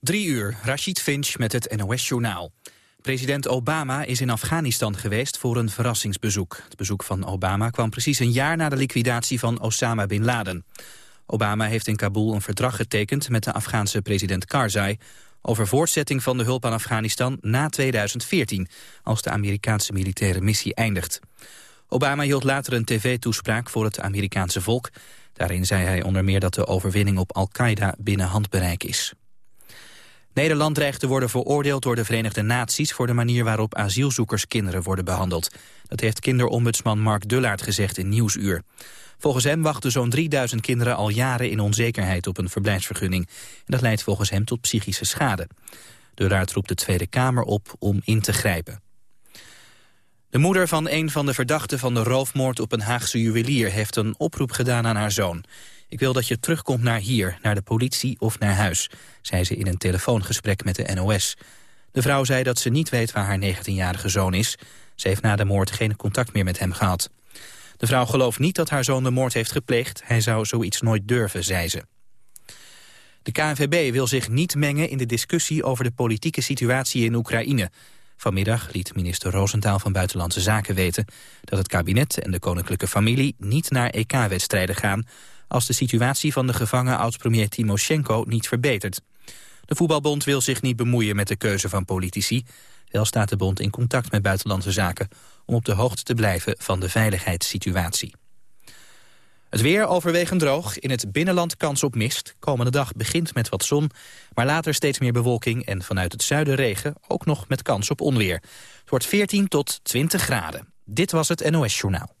Drie uur, Rashid Finch met het NOS-journaal. President Obama is in Afghanistan geweest voor een verrassingsbezoek. Het bezoek van Obama kwam precies een jaar na de liquidatie van Osama Bin Laden. Obama heeft in Kabul een verdrag getekend met de Afghaanse president Karzai... over voortzetting van de hulp aan Afghanistan na 2014... als de Amerikaanse militaire missie eindigt. Obama hield later een tv-toespraak voor het Amerikaanse volk. Daarin zei hij onder meer dat de overwinning op Al-Qaeda binnen handbereik is. Nederland dreigt te worden veroordeeld door de Verenigde Naties... voor de manier waarop asielzoekerskinderen worden behandeld. Dat heeft kinderombudsman Mark Dullaert gezegd in Nieuwsuur. Volgens hem wachten zo'n 3000 kinderen al jaren in onzekerheid op een verblijfsvergunning. En dat leidt volgens hem tot psychische schade. Dullaert roept de Tweede Kamer op om in te grijpen. De moeder van een van de verdachten van de roofmoord op een Haagse juwelier... heeft een oproep gedaan aan haar zoon. Ik wil dat je terugkomt naar hier, naar de politie of naar huis... zei ze in een telefoongesprek met de NOS. De vrouw zei dat ze niet weet waar haar 19-jarige zoon is. Ze heeft na de moord geen contact meer met hem gehad. De vrouw gelooft niet dat haar zoon de moord heeft gepleegd. Hij zou zoiets nooit durven, zei ze. De KNVB wil zich niet mengen in de discussie over de politieke situatie in Oekraïne. Vanmiddag liet minister Roosentaal van Buitenlandse Zaken weten... dat het kabinet en de koninklijke familie niet naar EK-wedstrijden gaan... als de situatie van de gevangen oud-premier Timoshenko niet verbetert. De voetbalbond wil zich niet bemoeien met de keuze van politici. Wel staat de bond in contact met Buitenlandse Zaken... om op de hoogte te blijven van de veiligheidssituatie. Het weer overwegend droog. In het binnenland kans op mist. Komende dag begint met wat zon, maar later steeds meer bewolking... en vanuit het zuiden regen, ook nog met kans op onweer. Het wordt 14 tot 20 graden. Dit was het NOS Journaal.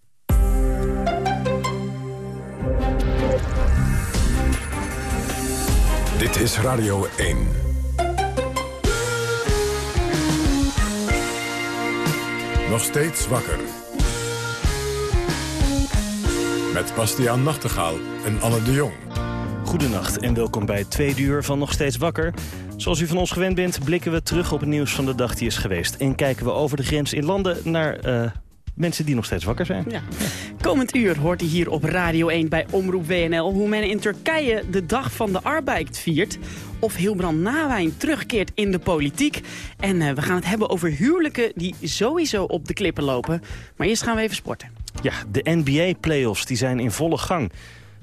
Dit is Radio 1. Nog steeds wakker. Met Bastiaan Nachtegaal en Anne de Jong. Goedenacht en welkom bij twee uur van Nog Steeds Wakker. Zoals u van ons gewend bent, blikken we terug op het nieuws van de dag die is geweest. En kijken we over de grens in landen naar uh, mensen die nog steeds wakker zijn. Ja. Komend uur hoort hij hier op Radio 1 bij Omroep WNL... hoe men in Turkije de Dag van de Arbeid viert... of Hilbrand Nawijn terugkeert in de politiek. En uh, we gaan het hebben over huwelijken die sowieso op de klippen lopen. Maar eerst gaan we even sporten. Ja, de NBA-playoffs die zijn in volle gang.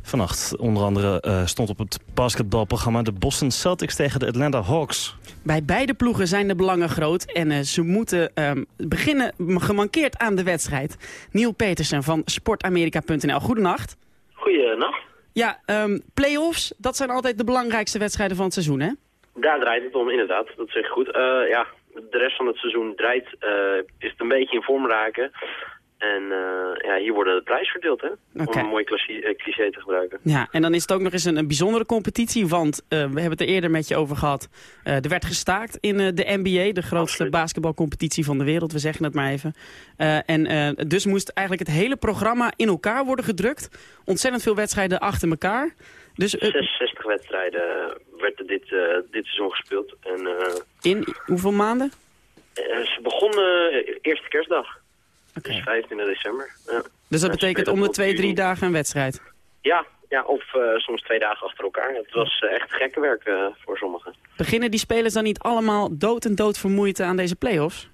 Vannacht onder andere uh, stond op het basketbalprogramma de Boston Celtics tegen de Atlanta Hawks. Bij beide ploegen zijn de belangen groot en uh, ze moeten um, beginnen gemankeerd aan de wedstrijd. Neil Petersen van sportamerika.nl, goedenacht. Goedenacht. Ja, um, play-offs, dat zijn altijd de belangrijkste wedstrijden van het seizoen, hè? Daar draait het om, inderdaad. Dat zeg ik goed. Uh, ja, de rest van het seizoen draait, is het een beetje in vorm raken. En uh, ja, hier worden de prijs verdeeld, hè? Om een mooi eh, cliché te gebruiken. Ja, en dan is het ook nog eens een, een bijzondere competitie. Want uh, we hebben het er eerder met je over gehad. Uh, er werd gestaakt in de NBA, de grootste basketbalcompetitie van de wereld. We zeggen het maar even. en dus moest eigenlijk het hele programma in elkaar worden gedrukt. Ontzettend veel wedstrijden achter elkaar. Dus, 66 wedstrijden werden dit, dit seizoen gespeeld. En, in hoeveel maanden? ze begonnen eerste kerstdag. Okay. Dus 25 december. Ja. Dus dat betekent om de twee, drie dagen een wedstrijd? Ja, ja of uh, soms twee dagen achter elkaar. Het was uh, echt gekke werk uh, voor sommigen. Beginnen die spelers dan niet allemaal dood en dood vermoeid aan deze play-offs?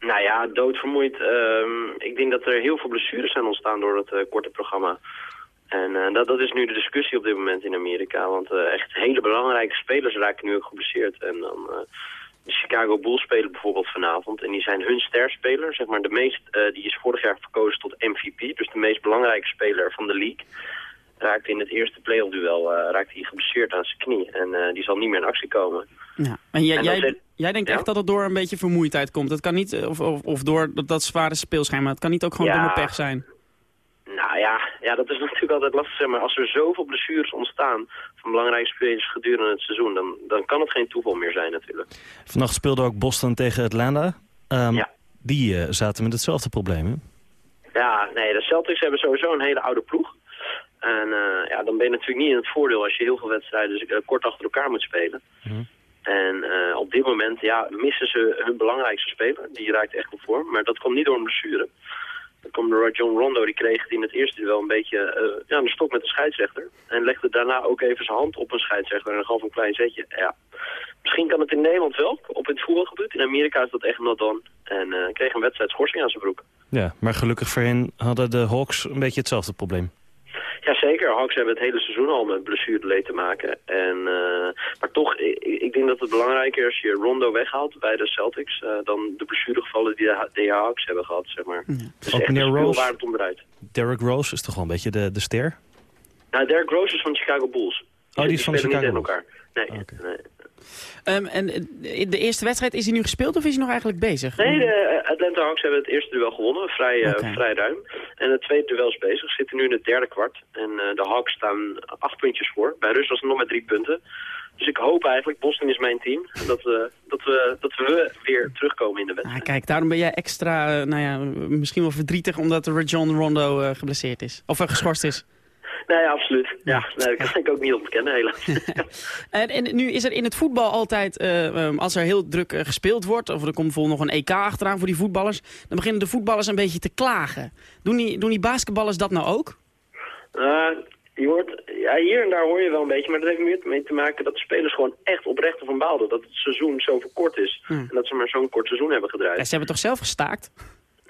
Nou ja, doodvermoeid. Um, ik denk dat er heel veel blessures zijn ontstaan door het korte programma. En dat, dat is nu de discussie op dit moment in Amerika. Want echt hele belangrijke spelers raken nu ook geblesseerd. En dan de Chicago Bulls spelen bijvoorbeeld vanavond. En die zijn hun sterspeler. Zeg maar de meest, uh, die is vorig jaar verkozen tot MVP. Dus de meest belangrijke speler van de league. Raakte in het eerste playoff duel uh, raakte hij geblesseerd aan zijn knie. En uh, die zal niet meer in actie komen. Ja. En, jij, en jij, jij, denkt ja? echt dat het door een beetje vermoeidheid komt. Dat kan niet, of, of, of door dat, dat zware speelschema. Het kan niet ook gewoon ja. domme pech zijn. Nou ja, ja, dat is natuurlijk altijd lastig. Maar als er zoveel blessures ontstaan van belangrijke spelers gedurende het seizoen... Dan, dan kan het geen toeval meer zijn natuurlijk. Vannacht speelde ook Boston tegen Atlanta. Um, ja. Die uh, zaten met hetzelfde probleem, hè? Ja, nee, de Celtics hebben sowieso een hele oude ploeg. En uh, ja, dan ben je natuurlijk niet in het voordeel als je heel veel wedstrijden dus, uh, kort achter elkaar moet spelen. Mm. En op dit moment ja, missen ze hun belangrijkste speler. Die raakt echt op vorm. Maar dat komt niet door een blessure. Dat kwam door John Rondo, die kreeg in het eerste duel een beetje uh, ja, een stok met de scheidsrechter. En legde daarna ook even zijn hand op een scheidsrechter en gaf een klein zetje. Ja, misschien kan het in Nederland wel, op het voetbalgebied. In Amerika is dat echt not done. En uh, kreeg een wedstrijd schorsing aan zijn broek. Ja, maar gelukkig voor hen hadden de Hawks een beetje hetzelfde probleem. Jazeker, Hawks hebben het hele seizoen al met blessureleed te maken. En, uh, maar toch, ik, ik, denk dat het belangrijker is als je Rondo weghaalt bij de Celtics... Uh, dan de blessuregevallen die de, de Hawks hebben gehad, zeg maar. Ja. Dus Ook echt meneer Rose, waar het om draait. Derrick Rose is toch wel een beetje de, de ster? Nou, Derrick Rose is van de Chicago Bulls. Oh, die is van de Chicago Bulls? elkaar. Nee, okay. nee. Um, en in de eerste wedstrijd, is hij nu gespeeld of is hij nog eigenlijk bezig? Nee, de Atlanta Hawks hebben het eerste duel gewonnen, vrij, uh, okay. vrij ruim. En het tweede duel is bezig, zitten nu in het derde kwart. En uh, de Hawks staan acht puntjes voor. Bij Rus was het nog met drie punten. Dus ik hoop eigenlijk, Boston is mijn team, dat we, dat we, dat we weer terugkomen in de wedstrijd. Ah, kijk, daarom ben jij extra, uh, nou ja, misschien wel verdrietig omdat John Rondo geblesseerd is. Of geschorst is. Nee, absoluut. Ja, nee, dat kan ik ook niet ontkennen, helaas. en, en nu is er in het voetbal altijd, uh, als er heel druk uh, gespeeld wordt... of er komt bijvoorbeeld nog een EK achteraan voor die voetballers... dan beginnen de voetballers een beetje te klagen. Doen die, doen die basketballers dat nou ook? Uh, je hoort, ja, hier en daar hoor je wel een beetje, maar dat heeft meer mee te maken dat de spelers gewoon echt oprecht ervan baalden. Dat het seizoen zo kort is Hm. en dat ze maar zo'n kort seizoen hebben gedraaid. Ja, ze hebben toch zelf gestaakt?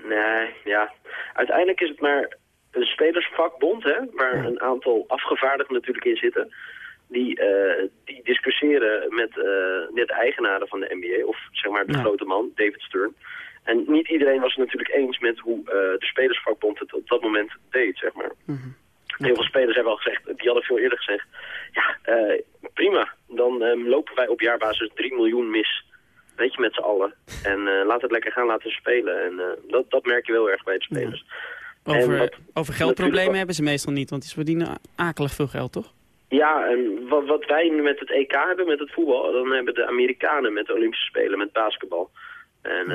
Nee, ja. Uiteindelijk is het maar een spelersvakbond, hè, waar Ja. een aantal afgevaardigden natuurlijk in zitten. Die, eh, die discussiëren met, met de eigenaren van de NBA, of zeg maar de Ja. grote man, David Stern. En niet iedereen was het natuurlijk eens met hoe eh, de spelersvakbond het op dat moment deed, zeg maar. Mhm. Heel veel spelers hebben al gezegd, die hadden veel eerder gezegd, ja, prima, dan eh, lopen wij op jaarbasis 3 miljoen mis. Weet je, met z'n allen. En laat het lekker gaan, laten spelen. En dat, dat merk je wel erg bij de spelers. Over, wat- over geldproblemen hebben ze meestal niet, want ze verdienen akelig veel geld, toch? Ja, en wat, wat wij nu met het EK hebben, met het voetbal, dan hebben de Amerikanen met de Olympische Spelen, met basketbal. En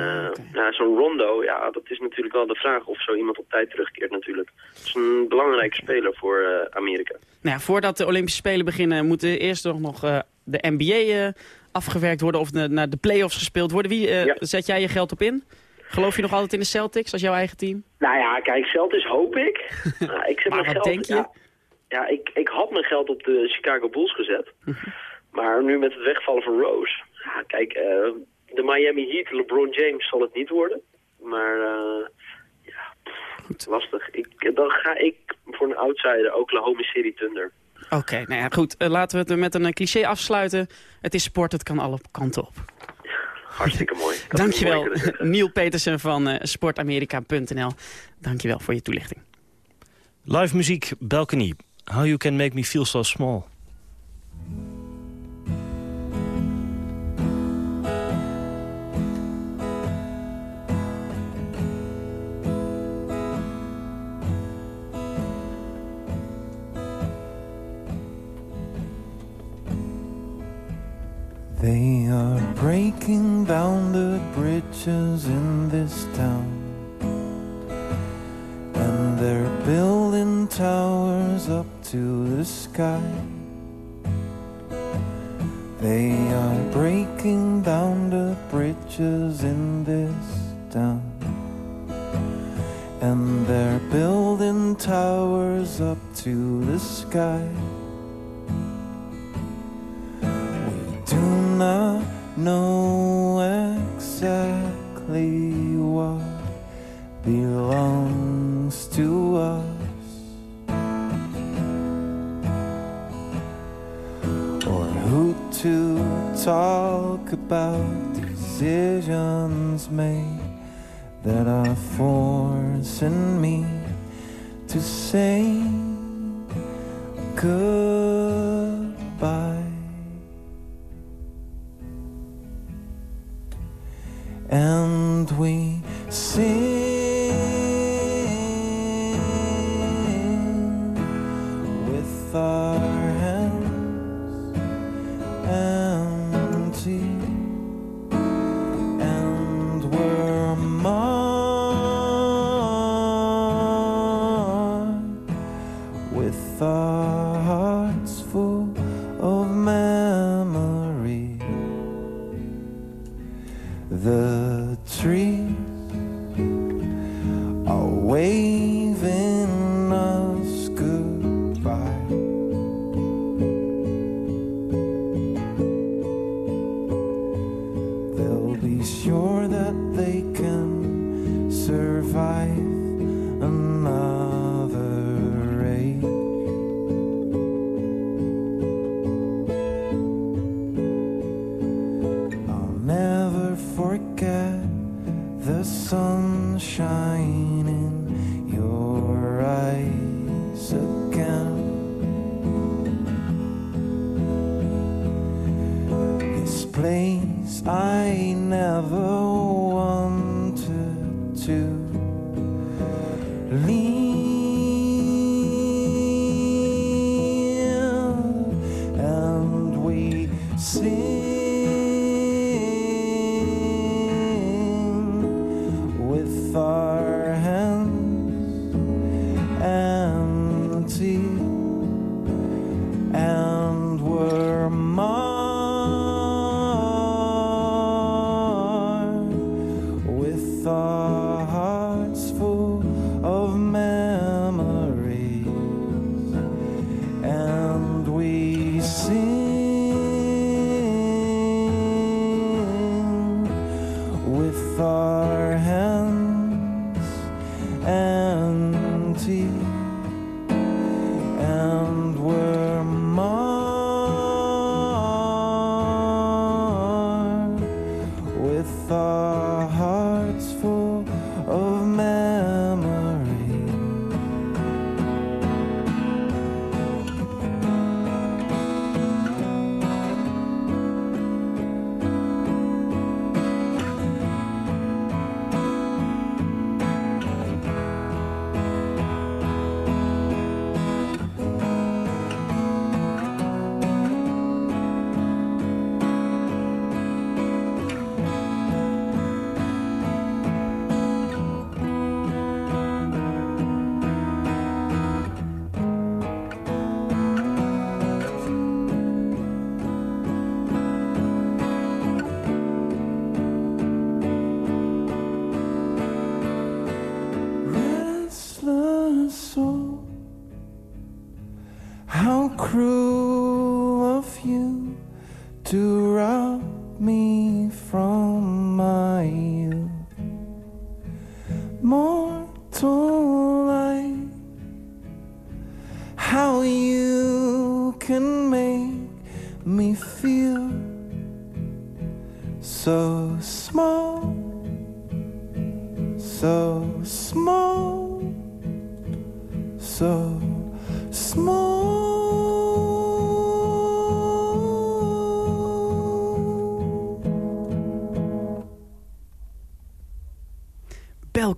ja, zo'n Rondo, ja, dat is natuurlijk wel de vraag of zo iemand op tijd terugkeert natuurlijk. Het is een belangrijke speler voor eh, Amerika. Nou ja, voordat de Olympische Spelen beginnen... moeten eerst nog, nog eh, de NBA afgewerkt worden... of de, naar de play-offs gespeeld worden. Wie Ja. zet jij je geld op in? Geloof je nog altijd in de Celtics als jouw eigen team? Nou ja, kijk, Celtics hoop ik. Nou, ik zet Maar mijn wat geld, denk je? Ja, ja, ik, ik had mijn geld op de Chicago Bulls gezet. maar nu met het wegvallen van Rose. Ja, kijk, eh, de Miami Heat, LeBron James zal het niet worden. Maar eh, ja, pff, lastig. Ik, dan ga ik voor een outsider Oklahoma City Thunder. Oké, nou ja, goed. Eh, laten we het met een cliché afsluiten. Het is sport, het kan alle kanten op. Hartstikke mooi. Dat Dankjewel. Neil Petersen van eh, sportamerika.nl. Dankjewel voor je toelichting. Live muziek, Balcony. How you can make me feel so small. Breaking down the bridges in this town. And they're building towers up to the sky. They are breaking down the bridges in this town. And they're building towers up to the sky. We do not know exactly what belongs to us or who to talk about decisions made that are forcing me to say goodbye. And we sing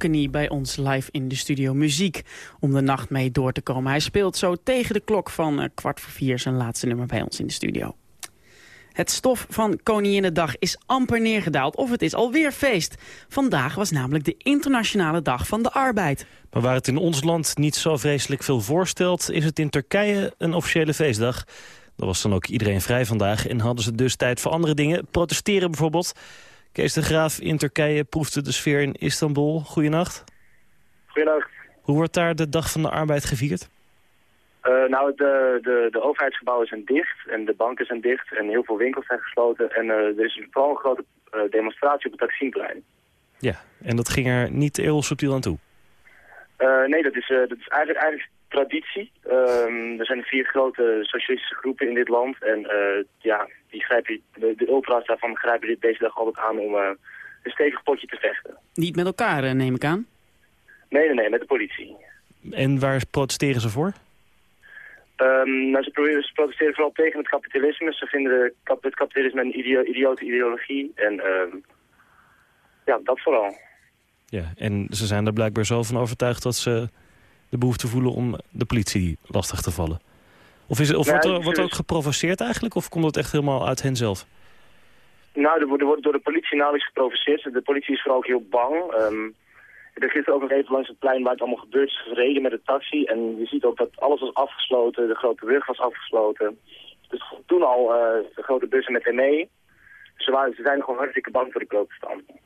Balcony bij ons live in de studio muziek om de nacht mee door te komen. Hij speelt zo tegen de klok van eh, kwart voor vier zijn laatste nummer bij ons in de studio. Het stof van Koninginnedag is amper neergedaald of het is alweer feest. Vandaag was namelijk de internationale dag van de arbeid. Maar waar het in ons land niet zo vreselijk veel voorstelt... is het in Turkije een officiële feestdag. Dat was dan ook iedereen vrij vandaag en hadden ze dus tijd voor andere dingen. Protesteren bijvoorbeeld. Kees de Graaf in Turkije proefde de sfeer in Istanbul. Goedenacht. Goedendag. Hoe wordt daar de dag van de arbeid gevierd? Uh, nou, de, de, de overheidsgebouwen zijn dicht en de banken zijn dicht en heel veel winkels zijn gesloten. En uh, er is vooral een grote uh, demonstratie op het Taksimplein. Ja, en dat ging er niet heel subtiel aan toe? nee, dat is, dat is eigenlijk, eigenlijk traditie. Ehm, er zijn vier grote socialistische groepen in dit land. En ja, die grijpen, de, de ultra's daarvan grijpen dit deze dag altijd aan om een stevig potje te vechten. Niet met elkaar, neem ik aan? Nee, nee, nee, met de politie. En waar protesteren ze voor? Um, nou, ze, proberen, ze protesteren vooral tegen het kapitalisme. Ze vinden de het kapitalisme een idio idiote ideologie. En um, ja, dat vooral. Ja, en ze zijn er blijkbaar zo van overtuigd dat ze de behoefte voelen om de politie lastig te vallen. Of, is of nee, wordt, er, wordt er ook geprovoceerd eigenlijk? Of komt het echt helemaal uit hen zelf? Nou, er wordt, er wordt door de politie nauwelijks geprovoceerd. De politie is vooral ook heel bang. Um, er gisteren ook nog even langs het plein waar het allemaal gebeurt is gereden met de taxi. En je ziet ook dat alles was afgesloten, de grote brug was afgesloten. Dus toen al uh, de grote bussen met ME. Ze, waren, ze zijn gewoon hartstikke bang voor de protestanten.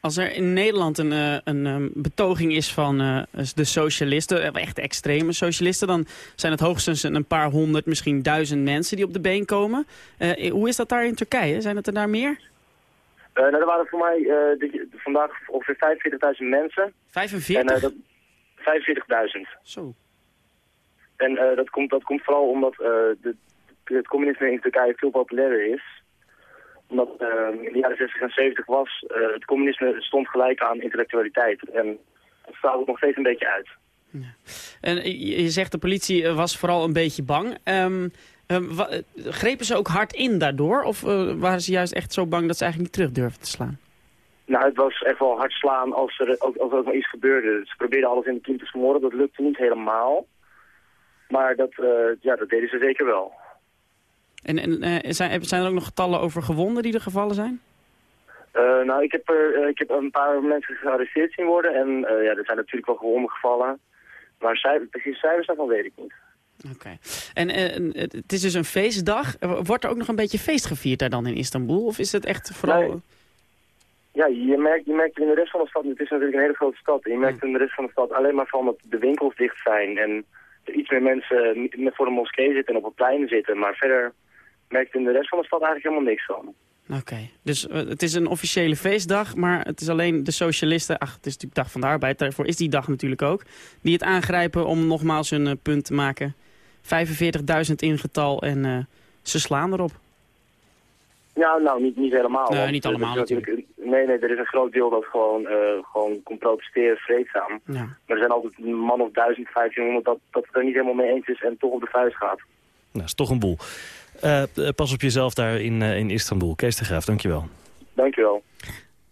Als er in Nederland een, uh, een um, betoging is van uh, de socialisten, echt extreme socialisten... dan zijn het hoogstens een paar honderd, misschien duizend mensen die op de been komen. hoe is dat daar in Turkije? Zijn het er daar meer? Uh, nou, er waren voor mij de, vandaag ongeveer 45.000 mensen. 45? En, uh, 45.000. Zo. En dat, komt, dat komt vooral omdat de, het communisme in Turkije veel populairder is. Omdat in de jaren 60 en 70 was, het communisme stond gelijk aan intellectualiteit. En dat staat nog steeds een beetje uit. Ja. En je zegt de politie was vooral een beetje bang. Um, Uh, grepen ze ook hard in daardoor? Of waren ze juist echt zo bang dat ze eigenlijk niet terug durfden te slaan? Nou, het was echt wel hard slaan als er ook, als er ook maar iets gebeurde. Ze probeerden alles in de kiem te smoren. Dat lukte niet helemaal. Maar dat, ja, dat deden ze zeker wel. En, en zijn, zijn er ook nog getallen over gewonden die er gevallen zijn? Uh, nou, ik heb, er, uh, ik heb een paar mensen gearresteerd zien worden. En uh, ja, er zijn natuurlijk wel gewonden gevallen. Maar cijfer, precies cijfers daarvan weet ik niet. Oké. En het is dus een feestdag. Wordt er ook nog een beetje feest gevierd daar dan in Istanbul? Of is het echt vooral... Nee. Ja, je merkt, je merkt in de rest van de stad, het is natuurlijk een hele grote stad. Je merkt in de rest van de stad alleen maar van dat de winkels dicht zijn. En er iets meer mensen voor de moskee zitten en op het plein zitten. Maar verder merkt in de rest van de stad eigenlijk helemaal niks van. Oké, dus uh, het is een officiële feestdag, maar het is alleen de socialisten... ach, het is natuurlijk dag van de arbeid, daarvoor is die dag natuurlijk ook... die het aangrijpen om nogmaals hun uh, punt te maken. 45.000 in getal en uh, ze slaan erop. Ja, nou, niet, niet helemaal. Nee, niet allemaal natuurlijk. Nee, nee, er is een groot deel dat gewoon, gewoon komt protesteren vreedzaam. Ja. Maar er zijn altijd een man of 1000, 1500 dat, dat het er niet helemaal mee eens is en toch op de vuist gaat. Nou, is toch een boel. Uh, pas op jezelf daar in, uh, in Istanbul. Kees de Graaf, dankjewel. Dankjewel.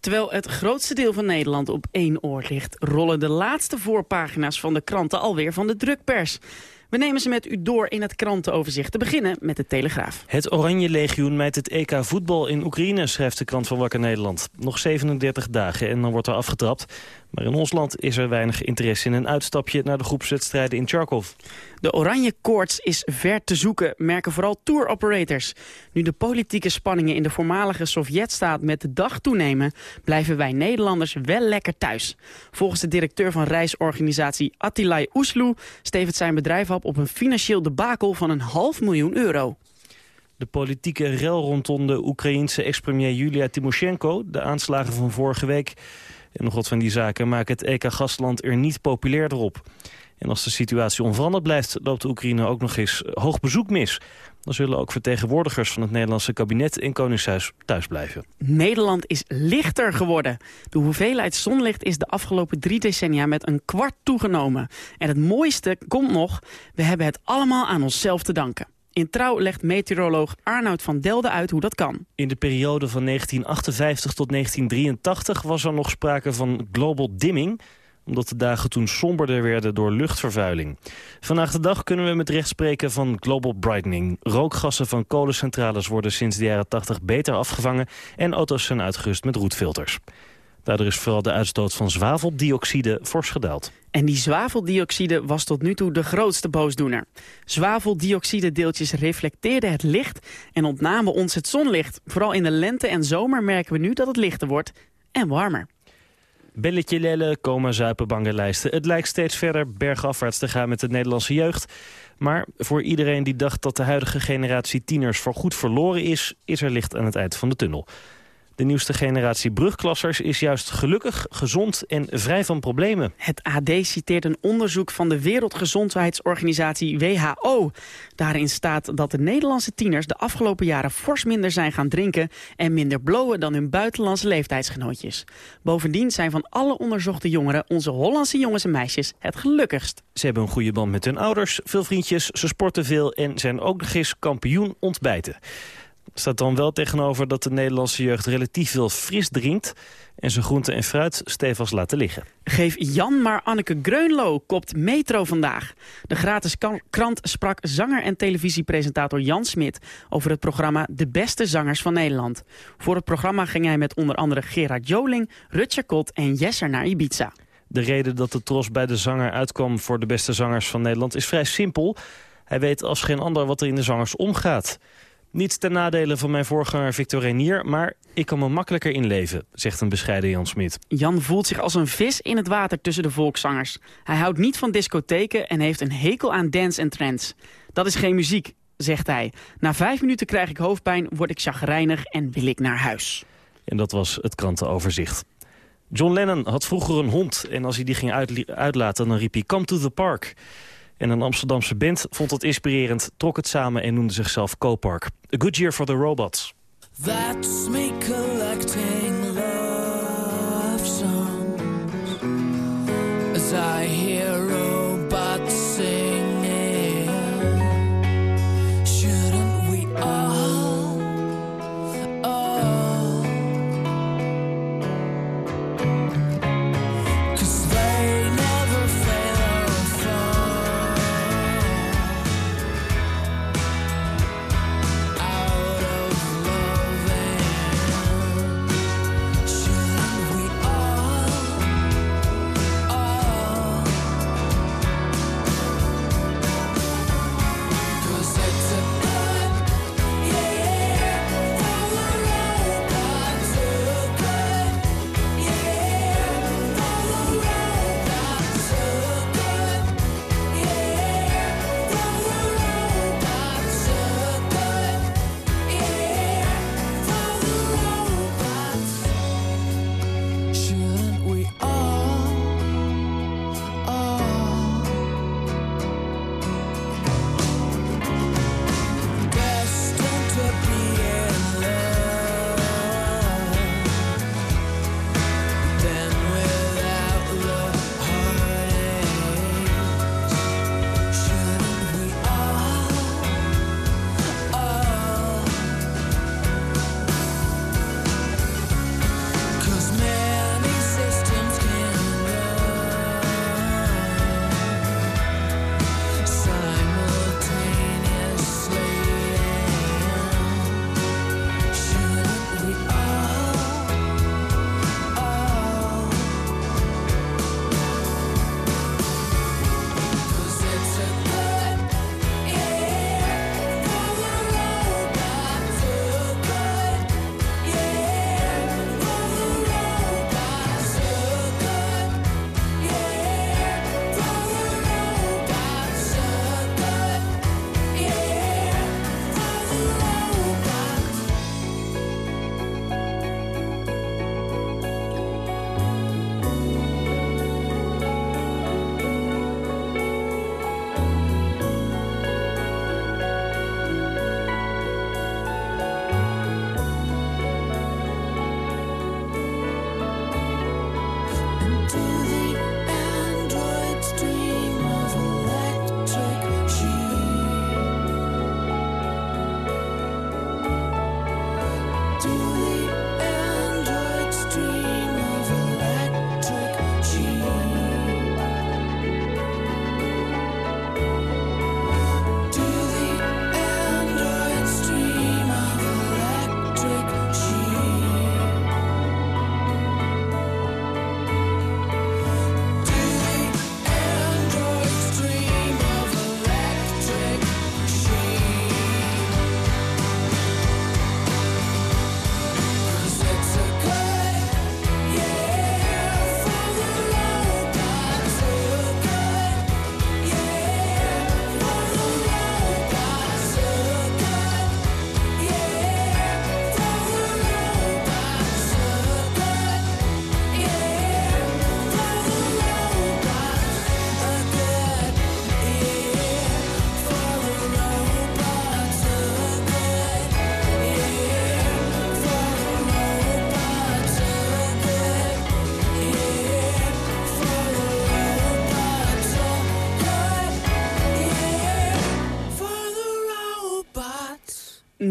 Terwijl het grootste deel van Nederland op één oor ligt... rollen de laatste voorpagina's van de kranten alweer van de drukpers. We nemen ze met u door in het krantenoverzicht. Te beginnen met de Telegraaf. Het Oranje Legioen mijt het EK voetbal in Oekraïne, schrijft de krant van Wakker Nederland. Nog 37 dagen en dan wordt er afgetrapt. Maar in ons land is er weinig interesse in een uitstapje naar de groepswedstrijden in Charkov. De oranje koorts is ver te zoeken, merken vooral tour operators. Nu de politieke spanningen in de voormalige Sovjetstaat met de dag toenemen... blijven wij Nederlanders wel lekker thuis. Volgens de directeur van reisorganisatie Attilay Oesloe... stevert zijn bedrijf op op een financieel debakel van een half miljoen euro. De politieke rel rondom de Oekraïense ex-premier Julia Timoshenko... de aanslagen van vorige week en nog wat van die zaken... maken het EK-gastland er niet populairder op. En als de situatie onveranderd blijft, loopt de Oekraïne ook nog eens hoog bezoek mis. Dan zullen ook vertegenwoordigers van het Nederlandse kabinet in Koningshuis thuis blijven. Nederland is lichter geworden. De hoeveelheid zonlicht is de afgelopen drie decennia met een kwart toegenomen. En het mooiste komt nog, we hebben het allemaal aan onszelf te danken. In Trouw legt meteoroloog Arnoud van Delden uit hoe dat kan. In de periode van 1958 tot 1983 was er nog sprake van global dimming omdat de dagen toen somberder werden door luchtvervuiling. Vandaag de dag kunnen we met recht spreken van global brightening. Rookgassen van kolencentrales worden sinds de jaren 80 beter afgevangen... en auto's zijn uitgerust met roetfilters. Daardoor is vooral de uitstoot van zwaveldioxide fors gedaald. En die zwaveldioxide was tot nu toe de grootste boosdoener. Zwaveldioxide-deeltjes reflecteerden het licht en ontnamen ons het zonlicht. Vooral in de lente en zomer merken we nu dat het lichter wordt en warmer. Belletje lellen, komen zuipen, bangenlijsten. Het lijkt steeds verder bergafwaarts te gaan met de Nederlandse jeugd. Maar voor iedereen die dacht dat de huidige generatie tieners voorgoed verloren is... is er licht aan het eind van de tunnel. De nieuwste generatie brugklassers is juist gelukkig, gezond en vrij van problemen. Het AD citeert een onderzoek van de Wereldgezondheidsorganisatie WHO. Daarin staat dat de Nederlandse tieners de afgelopen jaren fors minder zijn gaan drinken... en minder blowen dan hun buitenlandse leeftijdsgenootjes. Bovendien zijn van alle onderzochte jongeren onze Hollandse jongens en meisjes het gelukkigst. Ze hebben een goede band met hun ouders, veel vriendjes, ze sporten veel... en zijn ook nog eens kampioen ontbijten staat dan wel tegenover dat de Nederlandse jeugd relatief veel fris drinkt... en zijn groente en fruit stevig laten liggen. Geef Jan maar Anneke Greunlo, kopt Metro vandaag. De gratis krant sprak zanger en televisiepresentator Jan Smit... over het programma De Beste Zangers van Nederland. Voor het programma ging hij met onder andere Gerard Joling, Rutger Kot en Jesser naar Ibiza. De reden dat de tros bij de zanger uitkwam voor de beste zangers van Nederland is vrij simpel. Hij weet als geen ander wat er in de zangers omgaat. Niets ten nadele van mijn voorganger Victor Renier, maar ik kan me makkelijker inleven, zegt een bescheiden Jan Smit. Jan voelt zich als een vis in het water tussen de volkszangers. Hij houdt niet van discotheken en heeft een hekel aan dance en trends. Dat is geen muziek, zegt hij. Na vijf minuten krijg ik hoofdpijn, word ik chagrijnig en wil ik naar huis. En dat was het krantenoverzicht. John Lennon had vroeger een hond en als hij die ging uitlaten dan riep hij Come to the Park. En een Amsterdamse band vond het inspirerend, trok het samen en noemde zichzelf Co-Park. A Good Year for the Robots. That's me collecting love songs As I hear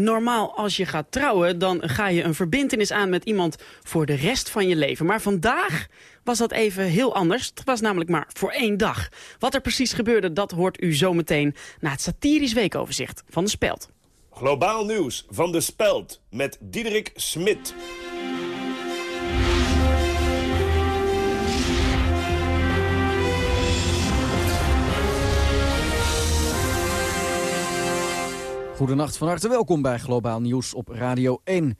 normaal als je gaat trouwen, dan ga je een verbindenis aan met iemand voor de rest van je leven. Maar vandaag was dat even heel anders. Het was namelijk maar voor één dag. Wat er precies gebeurde, dat hoort u zometeen na het satirisch weekoverzicht van de Speld. Globaal nieuws van de Speld met Diederik Smit. Goedenacht, van harte welkom bij Globaal Nieuws op Radio 1.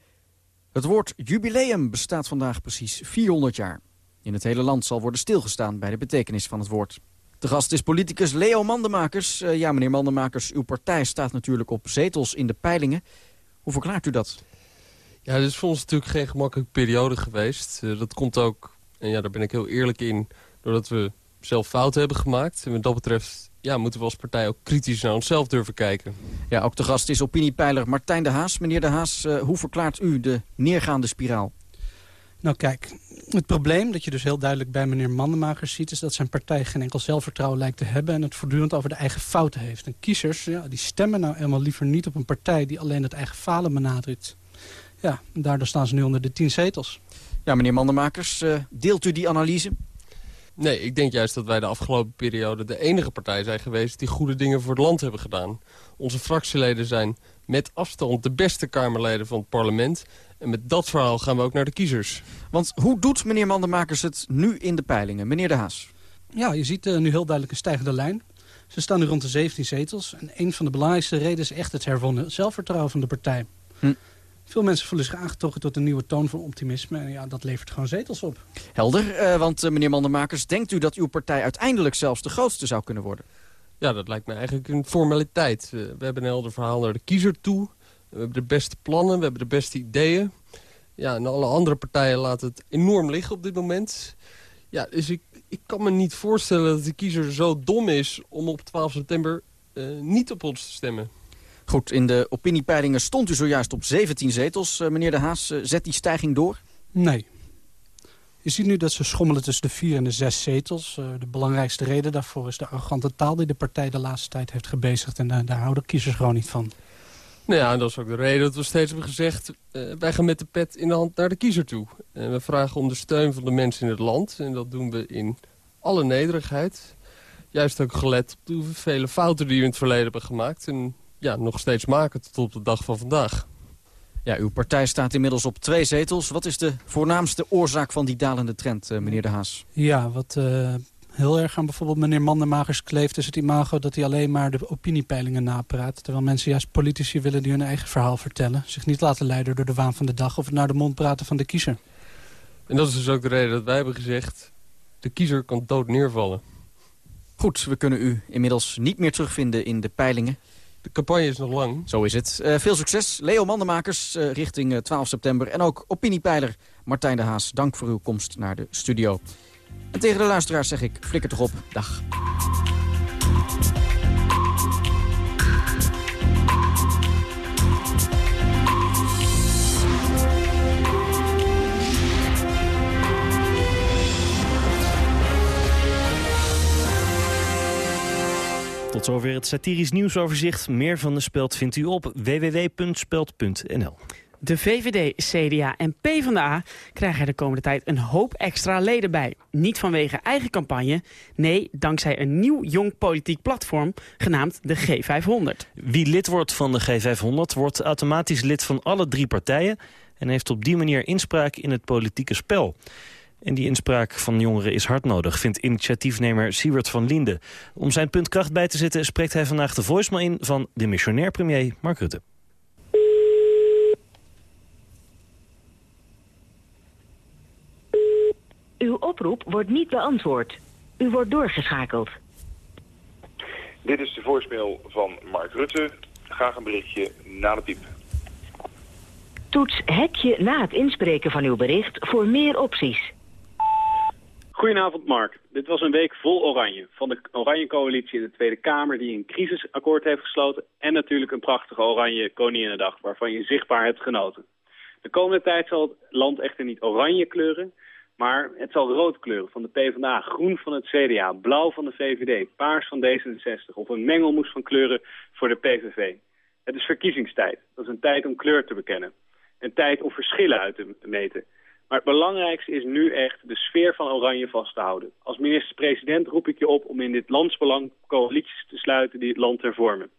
Het woord jubileum bestaat vandaag precies 400 jaar. In het hele land zal worden stilgestaan bij de betekenis van het woord. De gast is politicus Leo Mandenmakers. Uh, ja, meneer Mandenmakers, uw partij staat natuurlijk op zetels in de peilingen. Hoe verklaart u dat? Ja, het is voor ons natuurlijk geen gemakkelijke periode geweest. Uh, dat komt ook, en ja, daar ben ik heel eerlijk in, doordat we zelf fouten hebben gemaakt. En wat dat betreft ja, moeten we als partij ook kritisch naar onszelf durven kijken. Ja, ook de gast is opiniepeiler Martijn de Haas. Meneer de Haas, uh, hoe verklaart u de neergaande spiraal? Nou kijk, het probleem dat je dus heel duidelijk bij meneer Mandenmakers ziet... is dat zijn partij geen enkel zelfvertrouwen lijkt te hebben... en het voortdurend over de eigen fouten heeft. En kiezers ja, die stemmen nou helemaal liever niet op een partij... die alleen het eigen falen benadrukt. Ja, daardoor staan ze nu onder de tien zetels. Ja, meneer Mandenmakers, uh, deelt u die analyse? Nee, ik denk juist dat wij de afgelopen periode de enige partij zijn geweest... die goede dingen voor het land hebben gedaan. Onze fractieleden zijn met afstand de beste Kamerleden van het parlement. En met dat verhaal gaan we ook naar de kiezers. Want hoe doet meneer Mandenmakers het nu in de peilingen? Meneer De Haas. Ja, je ziet uh, nu heel duidelijk een stijgende lijn. Ze staan nu rond de 17 zetels. En een van de belangrijkste redenen is echt het herwonnen zelfvertrouwen van de partij. Hm. Veel mensen voelen zich aangetrokken tot een nieuwe toon van optimisme. En ja, dat levert gewoon zetels op. Helder, uh, want uh, meneer Mandenmakers, denkt u dat uw partij uiteindelijk zelfs de grootste zou kunnen worden? Ja, dat lijkt me eigenlijk een formaliteit. Uh, we hebben een helder verhaal naar de kiezer toe. We hebben de beste plannen, we hebben de beste ideeën. Ja, en alle andere partijen laten het enorm liggen op dit moment. Ja, dus ik, ik kan me niet voorstellen dat de kiezer zo dom is om op 12 september niet op ons te stemmen. Goed, in de opiniepeilingen stond u zojuist op 17 zetels. Uh, meneer De Haas, uh, zet die stijging door? Nee. Je ziet nu dat ze schommelen tussen de vier en de zes zetels. Uh, de belangrijkste reden daarvoor is de arrogante taal die de partij de laatste tijd heeft gebezigd. En daar houden kiezers gewoon niet van. Nou ja, en dat is ook de reden dat we steeds hebben gezegd... wij gaan met de pet in de hand naar de kiezer toe. En we vragen om de steun van de mensen in het land. En dat doen we in alle nederigheid. Juist ook gelet op de vele fouten die we in het verleden hebben gemaakt... En ja, nog steeds maken tot op de dag van vandaag. Ja, uw partij staat inmiddels op twee zetels. Wat is de voornaamste oorzaak van die dalende trend, uh, meneer De Haas? Ja, wat uh, heel erg aan bijvoorbeeld meneer Mandenmagers kleeft... is het imago dat hij alleen maar de opiniepeilingen napraat. Terwijl mensen juist politici willen die hun eigen verhaal vertellen. Zich niet laten leiden door de waan van de dag... of het naar de mond praten van de kiezer. En dat is dus ook de reden dat wij hebben gezegd... de kiezer kan dood neervallen. Goed, we kunnen u inmiddels niet meer terugvinden in de peilingen. De campagne is nog lang. Zo is het. Uh, veel succes. Leo Mandenmakers uh, richting uh, 12 september. En ook opiniepeiler Martijn de Haas. Dank voor uw komst naar de studio. En tegen de luisteraars zeg ik, flikker toch op. Dag. Tot zover het satirisch nieuwsoverzicht. Meer van de Speld vindt u op www.speld.nl. De VVD, CDA en PvdA krijgen er de komende tijd een hoop extra leden bij. Niet vanwege eigen campagne, nee, dankzij een nieuw jong politiek platform genaamd de G500. Wie lid wordt van de G500 wordt automatisch lid van alle drie partijen... en heeft op die manier inspraak in het politieke spel. En die inspraak van jongeren is hard nodig, vindt initiatiefnemer Siewert van Liende. Om zijn punt kracht bij te zetten spreekt hij vandaag de voicemail in van de missionair premier Mark Rutte. Uw oproep wordt niet beantwoord. U wordt doorgeschakeld. Dit is de voicemail van Mark Rutte. Graag een berichtje na de piep. Toets hekje na het inspreken van uw bericht voor meer opties. Goedenavond Mark. Dit was een week vol oranje. Van de oranje coalitie in de Tweede Kamer die een crisisakkoord heeft gesloten... en natuurlijk een prachtige oranje Koninginnedag waarvan je zichtbaar hebt genoten. De komende tijd zal het land echter niet oranje kleuren... maar het zal rood kleuren van de PvdA, groen van het CDA... blauw van de VVD, paars van D66... of een mengelmoes van kleuren voor de PVV. Het is verkiezingstijd. Dat is een tijd om kleur te bekennen. Een tijd om verschillen uit te meten... Maar het belangrijkste is nu echt de sfeer van Oranje vast te houden. Als minister-president roep ik je op om in dit landsbelang coalities te sluiten die het land hervormen.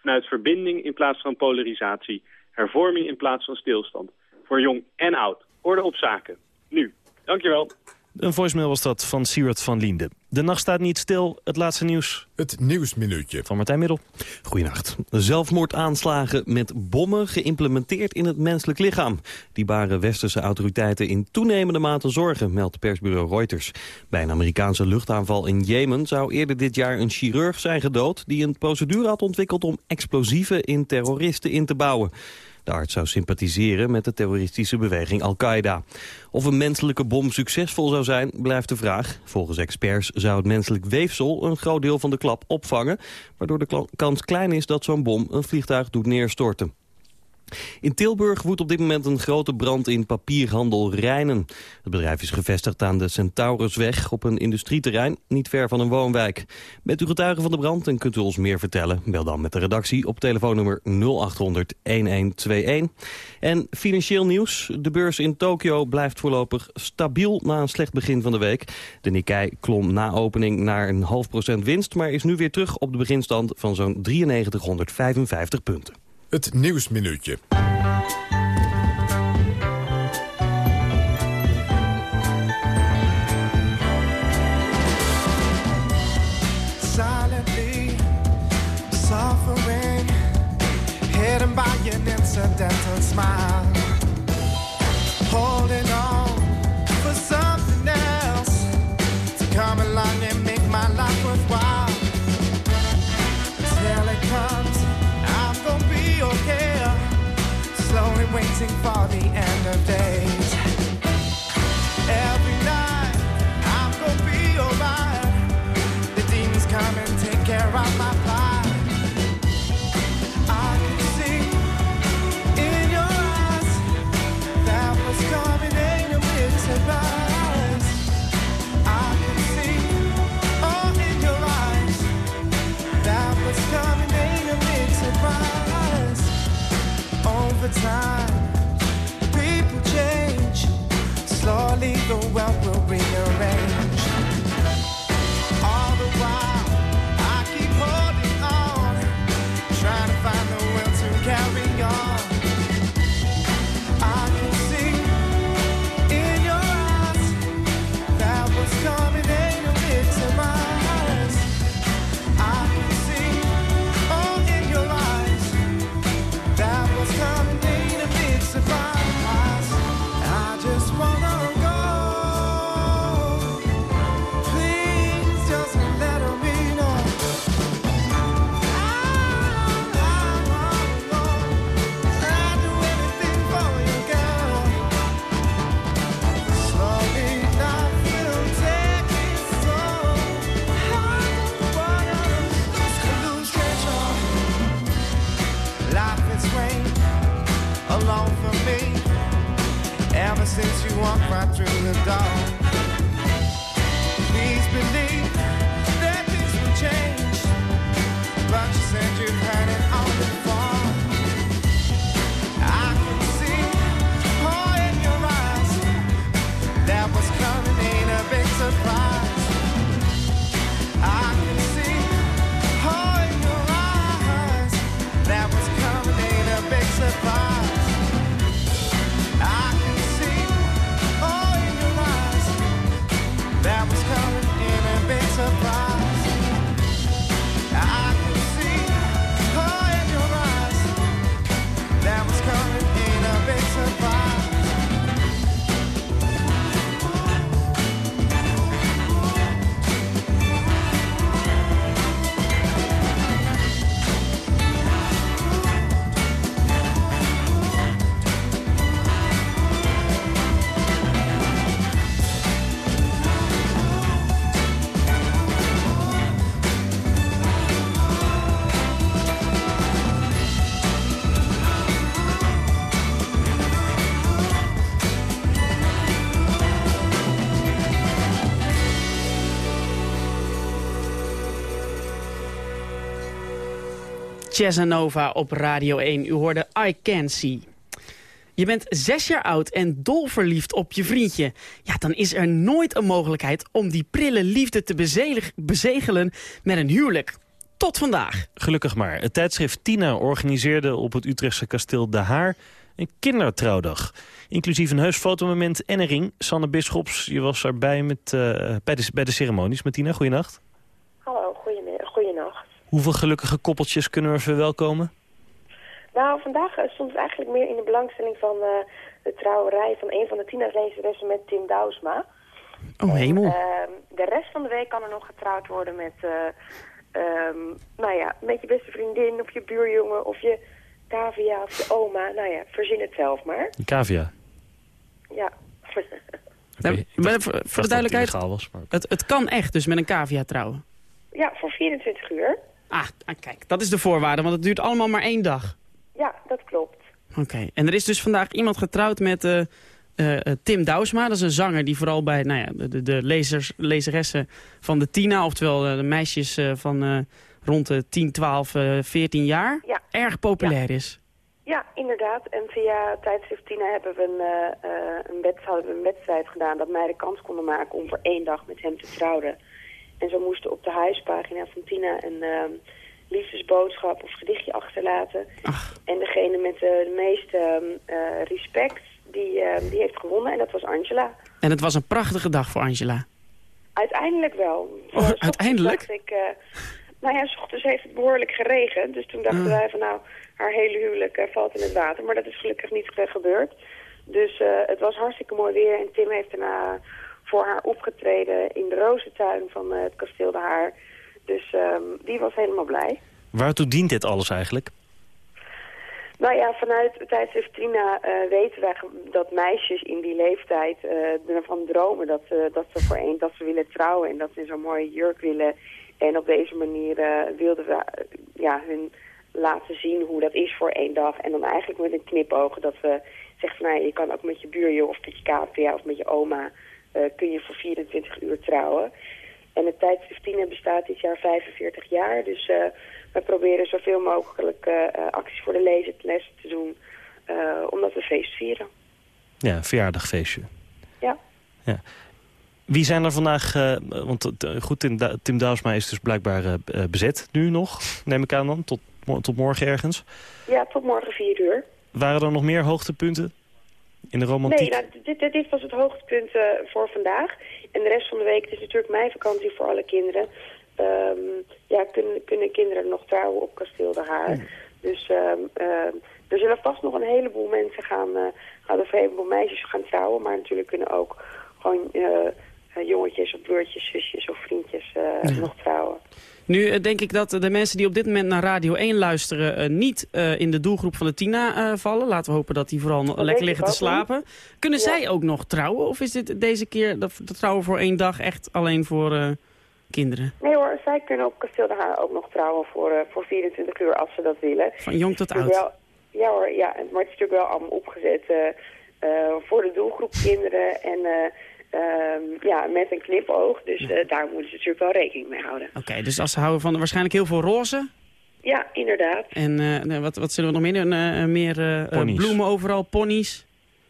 Vanuit verbinding in plaats van polarisatie. Hervorming in plaats van stilstand. Voor jong en oud. Orde op zaken. Nu. Dankjewel. Een voicemail was dat van Siewert van Liende. De nacht staat niet stil. Het laatste nieuws. Het Nieuwsminuutje. Van Martijn Middel. Goedenacht. Zelfmoordaanslagen met bommen geïmplementeerd in het menselijk lichaam. Die baren westerse autoriteiten in toenemende mate zorgen, meldt persbureau Reuters. Bij een Amerikaanse luchtaanval in Jemen zou eerder dit jaar een chirurg zijn gedood... die een procedure had ontwikkeld om explosieven in terroristen in te bouwen. De arts zou sympathiseren met de terroristische beweging Al-Qaeda. Of een menselijke bom succesvol zou zijn, blijft de vraag. Volgens experts zou het menselijk weefsel een groot deel van de klap opvangen... waardoor de kans klein is dat zo'n bom een vliegtuig doet neerstorten. In Tilburg woedt op dit moment een grote brand in papierhandel Rijnen. Het bedrijf is gevestigd aan de Centaurusweg op een industrieterrein, niet ver van een woonwijk. Bent u getuige van de brand en kunt u ons meer vertellen? Bel dan met de redactie op telefoonnummer 0800 1121. En financieel nieuws. De beurs in Tokio blijft voorlopig stabiel na een slecht begin van de week. De Nikkei klom na opening naar een half procent winst, maar is nu weer terug op de beginstand van zo'n 9355 punten. Het Nieuwsminuutje. Over time, people change. Slowly the world will Chesanova op Radio 1. U hoorde I Can See. Je bent zes jaar oud en dolverliefd op je vriendje. Ja, dan is er nooit een mogelijkheid om die prille liefde te bezegelen met een huwelijk. Tot vandaag. Gelukkig maar. Het tijdschrift Tina organiseerde op het Utrechtse kasteel De Haar een kindertrouwdag. Inclusief een heus fotomoment en een ring. Sanne Bisschops, je was erbij met, eh, bij, de, bij de ceremonies met Tina. Goeienacht. Hoeveel gelukkige koppeltjes kunnen we verwelkomen? Nou, vandaag eh, stond het eigenlijk meer in de belangstelling van eh, de trouwerij van een van de Tina-lezeressen met Tim Douwsma. Oh, hemel. Ehm, de rest van de week kan er nog getrouwd worden met, eh, ehm, nou ja, met je beste vriendin of je buurjongen of je cavia of je oma. Nou ja, verzin het zelf maar. Cavia. Ja. Nou, maar voor, voor de duidelijkheid, illegaal was, maar- het, het kan echt dus met een cavia trouwen. ja, voor 24 uur. Ah, ah, kijk, dat is de voorwaarde, want het duurt allemaal maar één dag. Ja, dat klopt. Oké, en er is dus vandaag iemand getrouwd met eh, eh, eh, Tim Douwsma. Dat is een zanger die vooral bij nou ja, de, de, de lezers, lezeressen van de Tina... oftewel de meisjes van rond de 10, 12, eh 14 jaar... Ja. erg populair is. Ja, inderdaad. En via tijdschrift Tina hebben we een, een, wed hadden we een wedstrijd gedaan dat meiden kans konden maken om voor één dag met hem te trouwen. En zo moesten op de huispagina van Tina een ehm, liefdesboodschap of gedichtje achterlaten. En degene met de, meeste ehm, eh, respect, die, ehm, die heeft gewonnen. En dat was Angela. En het was een prachtige dag voor Angela. Uiteindelijk wel. Oh, uiteindelijk? ochtends dacht ik, eh, nou ja, s ochtends heeft het behoorlijk geregend. Dus toen dachten Ah. wij van nou, haar hele huwelijk eh, valt in het water. Maar dat is gelukkig niet gebeurd. Dus het was hartstikke mooi weer. En Tim heeft daarna voor haar opgetreden in de rozentuin van eh, het kasteel De Haar. Dus ehm, die was helemaal blij. Waartoe dient dit alles eigenlijk? Nou ja, vanuit het tijdschrift Trina eh, weten wij dat meisjes in die leeftijd eh, ervan dromen dat, ze dat ze voor één dat ze willen trouwen en dat ze in zo'n mooie jurk willen. En op deze manier wilden we ja, hun laten zien hoe dat is voor één dag. En dan eigenlijk met een knipoog dat we zeggen van nou, je kan ook met je buurje of met je KPA of met je oma kun je voor 24 uur trouwen. En het tijdschrift Tina bestaat dit jaar 45 jaar. Dus eh we proberen zoveel mogelijk eh, eh, acties voor de lezen te doen. eh, omdat we feest vieren. Ja, verjaardagfeestje. Ja. ja. Wie zijn er vandaag, eh, want eh, goed, Tim, Da- Tim is dus blijkbaar eh, eh, bezet nu nog, neem ik aan dan, tot, tot morgen ergens. Ja, tot morgen 4 uur. Waren er nog meer hoogtepunten in de romantiek? Nee, nou, dit, dit, dit was het hoogtepunt eh, voor vandaag. En de rest van de week, het is natuurlijk mijn vakantie voor alle kinderen. Ehm, ja, kunnen, kunnen kinderen nog trouwen op Kasteel de Haar. Dus ehm, ehm, er zullen vast nog een heleboel mensen gaan, eh gaan of een heleboel meisjes gaan trouwen. Maar natuurlijk kunnen ook gewoon eh, jongetjes of broertjes, zusjes of vriendjes nog trouwen. Nu eh, denk ik dat de mensen die op dit moment naar Radio 1 luisteren... eh, niet eh, in de doelgroep van de Tina vallen. Laten we hopen dat die vooral Dat lekker liggen te niet. slapen. Kunnen Ja. zij ook nog trouwen? Of is dit deze keer dat, dat trouwen voor één dag echt alleen voor kinderen? Nee hoor, zij kunnen op Kasteel de Haar ook nog trouwen voor, voor 24 uur als ze dat willen. Van jong tot oud. Wel, ja hoor, ja, maar het is natuurlijk wel allemaal opgezet voor de doelgroep kinderen en eh, ehm, ja, met een knipoog. Dus eh, daar moeten ze natuurlijk wel rekening mee houden. Oké, dus als ze houden van waarschijnlijk heel veel roze... Ja, inderdaad. En eh, wat, wat zullen we nog meer doen? Eh, eh, meer bloemen overal, ponies.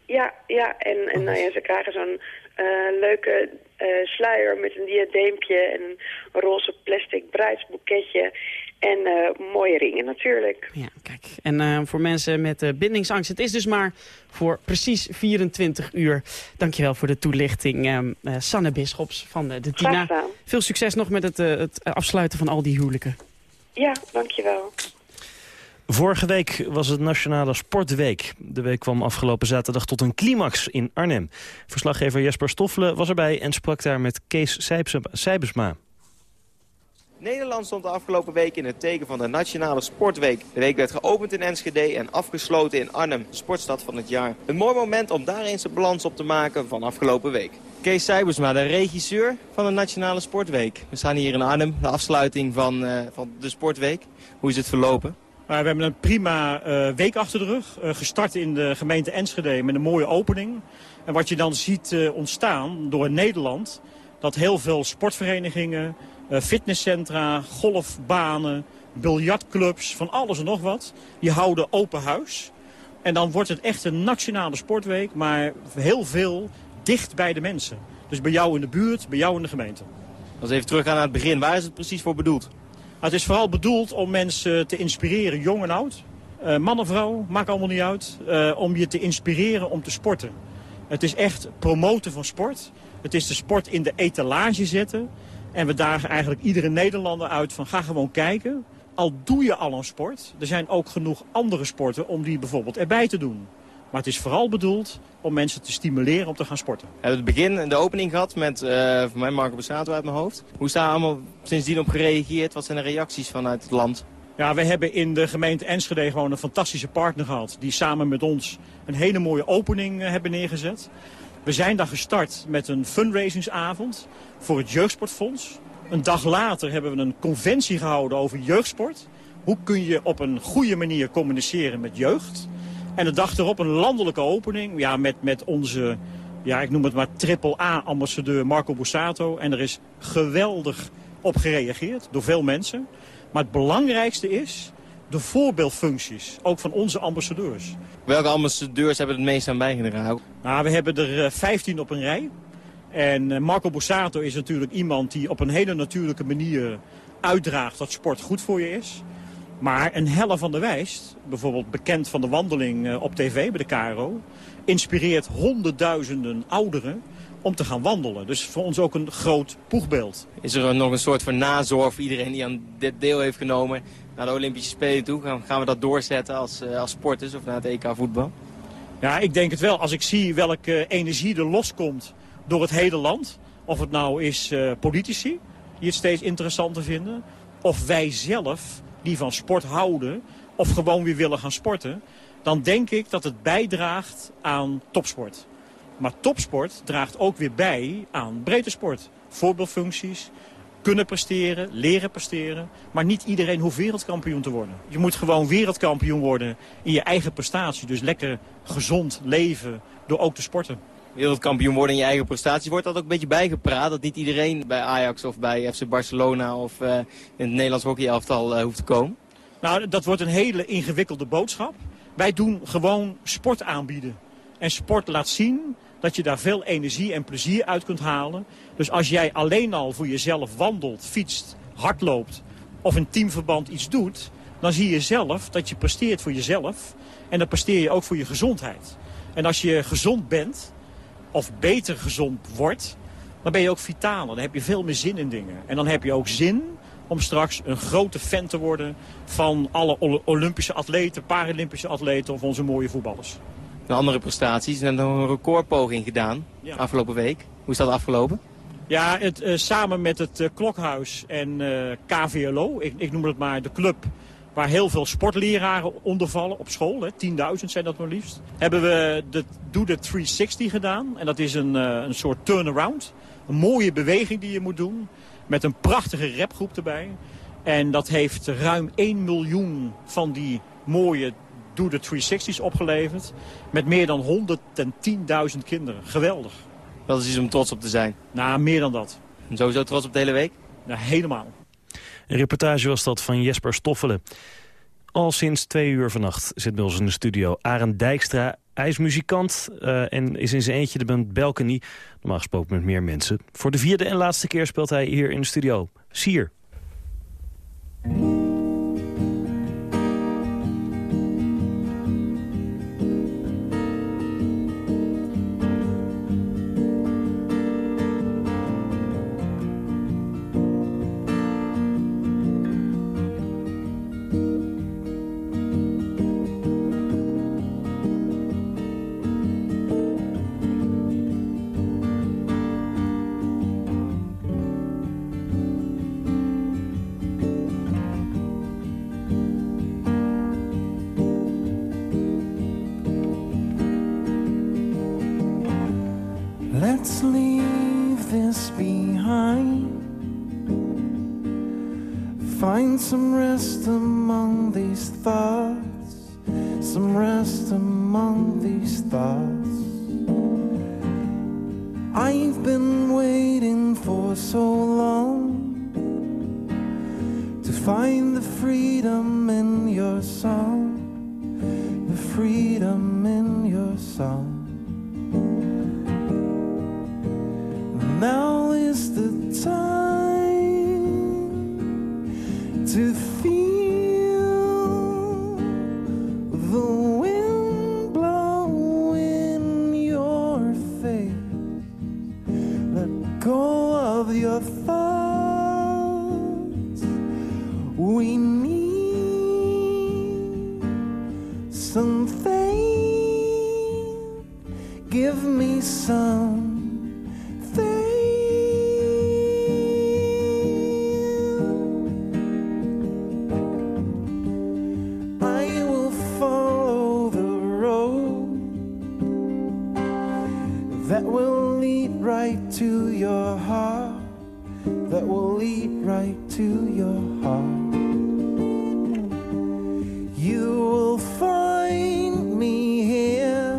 Ja, ja en, en nou ja, ze krijgen zo'n eh, leuke eh, sluier met een diadeempje en een roze plastic bruidsboeketje. En eh, mooie ringen natuurlijk. Ja, kijk. En eh, voor mensen met eh, bindingsangst, het is dus maar voor precies 24 uur. Dankjewel voor de toelichting, eh, eh, Sanne Bisschops van de, de Graag Tina. gedaan. Veel succes nog met het, het afsluiten van al die huwelijken. Ja, dankjewel. Vorige week was het Nationale Sportweek. De week kwam afgelopen zaterdag tot een climax in Arnhem. Verslaggever Jesper Stoffelen was erbij en sprak daar met Kees Sijbesma. Nederland stond de afgelopen week in het teken van de Nationale Sportweek. De week werd geopend in Enschede en afgesloten in Arnhem, de sportstad van het jaar. Een mooi moment om daar eens een balans op te maken van afgelopen week. Kees Sijbersma, de regisseur van de Nationale Sportweek. We staan hier in Arnhem, de afsluiting van, eh, van de Sportweek. Hoe is het verlopen? Maar we hebben een prima eh, week achter de rug. Eh, gestart in de gemeente Enschede met een mooie opening. En wat je dan ziet ontstaan door Nederland... dat heel veel sportverenigingen, fitnesscentra, golfbanen... biljartclubs, van alles en nog wat. Die houden open huis. En dan wordt het echt een nationale sportweek, maar heel veel dicht bij de mensen. Dus bij jou in de buurt, bij jou in de gemeente. Als we even teruggaan naar het begin, waar is het precies voor bedoeld? Het is vooral bedoeld om mensen te inspireren, jong en oud. Uh, man of vrouw, maakt allemaal niet uit. Uh, om je te inspireren om te sporten. Het is echt promoten van sport. Het is de sport in de etalage zetten. En we dagen eigenlijk iedere Nederlander uit van ga gewoon kijken. Al doe je al een sport, er zijn ook genoeg andere sporten om die bijvoorbeeld erbij te doen. Maar het is vooral bedoeld om mensen te stimuleren om te gaan sporten. We hebben het begin, de opening gehad met uh, voor mij Marco Bussato uit mijn hoofd. Hoe is daar allemaal sindsdien op gereageerd? Wat zijn de reacties vanuit het land? Ja, we hebben in de gemeente Enschede gewoon een fantastische partner gehad. Die samen met ons een hele mooie opening uh, hebben neergezet. We zijn daar gestart met een fundraisingsavond voor het Jeugdsportfonds. Een dag later hebben we een conventie gehouden over jeugdsport. Hoe kun je op een goede manier communiceren met jeugd? En de dag erop een landelijke opening ja, met, met onze, ja, ik noem het maar triple-A-ambassadeur Marco Bussato. En er is geweldig op gereageerd door veel mensen. Maar het belangrijkste is de voorbeeldfuncties, ook van onze ambassadeurs. Welke ambassadeurs hebben het meest aan bijgedragen? Nou, we hebben er 15 op een rij. En Marco Bussato is natuurlijk iemand die op een hele natuurlijke manier uitdraagt dat sport goed voor je is. Maar een Helle van de Wijst, bijvoorbeeld bekend van de wandeling op tv bij de KRO... inspireert honderdduizenden ouderen om te gaan wandelen. Dus voor ons ook een groot poegbeeld. Is er nog een soort van nazorg voor iedereen die aan dit deel heeft genomen... naar de Olympische Spelen toe? Gaan we dat doorzetten als, als sporters of naar het EK voetbal? Ja, ik denk het wel. Als ik zie welke energie er loskomt door het hele land... of het nou is uh, politici die het steeds interessanter vinden... of wij zelf die van sport houden of gewoon weer willen gaan sporten... dan denk ik dat het bijdraagt aan topsport. Maar topsport draagt ook weer bij aan breedte sport. Voorbeeldfuncties, kunnen presteren, leren presteren. Maar niet iedereen hoeft wereldkampioen te worden. Je moet gewoon wereldkampioen worden in je eigen prestatie. Dus lekker gezond leven door ook te sporten. Wereldkampioen worden in je eigen prestatie. Wordt dat ook een beetje bijgepraat? Dat niet iedereen bij Ajax of bij FC Barcelona of uh, in het Nederlands hockeyelftal uh, hoeft te komen? Nou, dat wordt een hele ingewikkelde boodschap. Wij doen gewoon sport aanbieden. En sport laat zien dat je daar veel energie en plezier uit kunt halen. Dus als jij alleen al voor jezelf wandelt, fietst, hardloopt of in teamverband iets doet... dan zie je zelf dat je presteert voor jezelf. En dan presteer je ook voor je gezondheid. En als je gezond bent, of beter gezond wordt, dan ben je ook vitaler. Dan heb je veel meer zin in dingen. En dan heb je ook zin om straks een grote fan te worden van alle Olympische atleten, Paralympische atleten of onze mooie voetballers. Een andere prestaties. En dan een recordpoging gedaan ja. afgelopen week. Hoe is dat afgelopen? Ja, het, uh, samen met het uh, Klokhuis en uh, KVLO, ik, ik noem het maar de club waar heel veel sportleraren onder vallen op school. 10.000 zijn dat maar liefst. Hebben we de Do the 360 gedaan. En dat is een, een soort turnaround. Een mooie beweging die je moet doen. Met een prachtige rapgroep erbij. En dat heeft ruim 1 miljoen van die mooie Do the 360's opgeleverd. Met meer dan 110.000 kinderen. Geweldig. Dat is iets om trots op te zijn. Nou, meer dan dat. En sowieso trots op de hele week? Nou, helemaal. Een reportage was dat van Jesper Stoffelen. Al sinds twee uur vannacht zit bij ons in de studio Arend Dijkstra. Hij is muzikant uh, en is in zijn eentje de band Balcony. Normaal gesproken met meer mensen. Voor de vierde en laatste keer speelt hij hier in de studio. Sier. Some rest that will lead right to your heart, that will lead right to your heart. You will find me here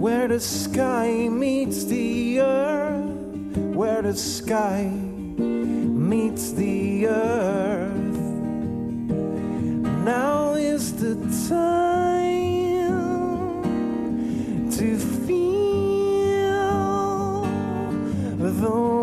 where the sky meets the earth, where the sky meets the earth. Now is the time the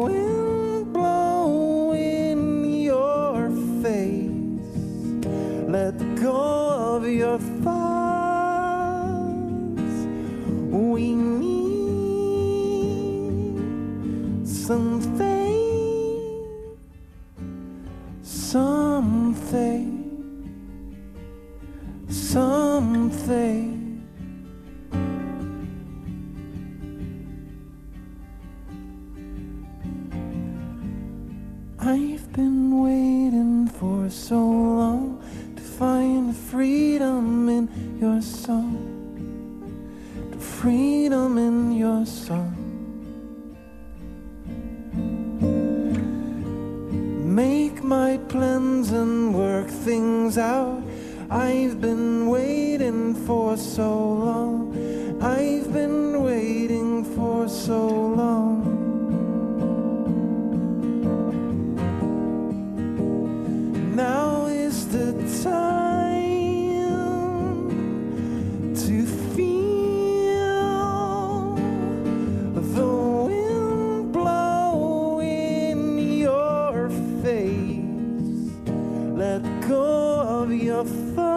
your phone.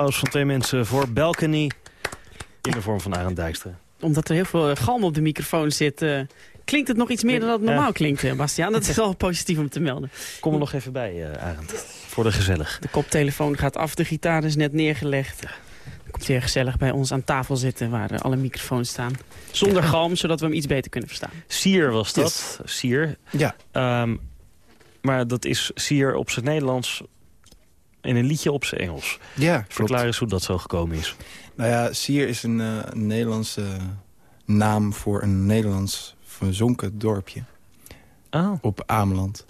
Applaus van twee mensen voor Balcony in de vorm van Arend Dijkstra. Omdat er heel veel eh, galm op de microfoon zit... eh, klinkt het nog iets meer dan dat het normaal Ja. klinkt, eh, Bastiaan. Dat is wel positief om te melden. Kom er nog even bij, eh Arend. Voor de gezellig. De koptelefoon gaat af, de gitaar is net neergelegd. Dan komt weer gezellig bij ons aan tafel zitten waar alle microfoons staan. Zonder galm, zodat we hem iets beter kunnen verstaan. Sier was dat. Sier. Ja. Ehm, maar dat is Sier op zijn Nederlands en een liedje op zijn Engels. Ja, klopt. Verklaar eens hoe dat zo gekomen is. Nou ja, Sier is een, eh, een Nederlandse naam voor een Nederlands verzonken dorpje. Oh. Op Ameland.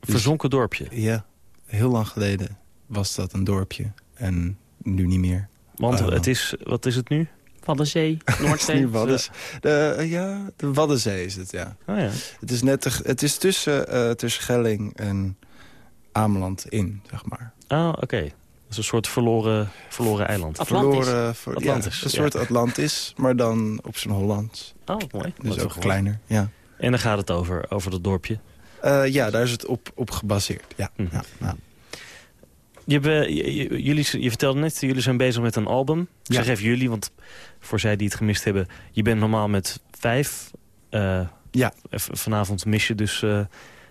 Verzonken dorpje? Ja, heel lang geleden was dat een dorpje. En nu niet meer. Want het is, wat is het nu? Waddenzee, Noordzee. Waddenzee. De, ja, de Waddenzee is het, ja. Oh ja. Het is, net te- het is tussen, eh tussen Schelling en Ameland in, zeg maar. Ah, oké. Dat is een soort verloren, verloren eiland. Verloren, ver- Atlantis. Ja, een soort ja. Atlantis, maar dan op zijn Hollands. Oh, mooi. Dat Dus is ook kleiner, ja. En dan gaat het over, over dat dorpje. Eh, ja, daar is het op, op gebaseerd. Ja, Mhm. ja, ja. Je, be- je, je- jullie, je vertelde net, jullie zijn bezig met een album. Ik Ja. zeg even jullie, want voor zij die het gemist hebben... je bent normaal met vijf. eh, ja. Vanavond mis je dus eh,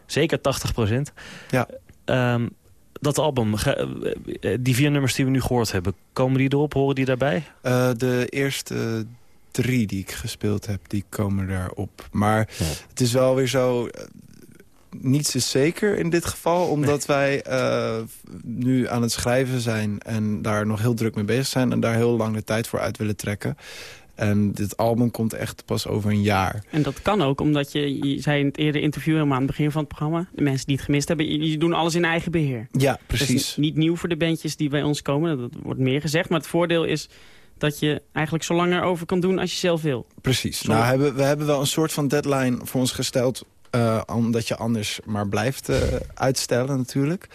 Zeker 80 procent. Ja. Ehm, dat album, eh, die vier nummers die we nu gehoord hebben... komen die erop, horen die daarbij? Eh, de eerste drie die ik gespeeld heb, die komen daarop. Maar het is wel weer zo... eh, niets is zeker in dit geval, omdat wij eh, nu aan het schrijven zijn... en daar nog heel druk mee bezig zijn en daar heel lang de tijd voor uit willen trekken. En dit album komt echt pas over een jaar. En dat kan ook, omdat je, je zei in het eerder interview... helemaal aan het begin van het programma... de mensen die het gemist hebben, die doen alles in eigen beheer. Ja, Dat precies. is niet nieuw voor de bandjes die bij ons komen. Dat wordt meer gezegd. Maar het voordeel is dat je eigenlijk zo lang erover kan doen als je zelf wil. Precies. Nou, hebben, we hebben wel een soort van deadline voor ons gesteld... eh, omdat je anders maar blijft eh, uitstellen natuurlijk.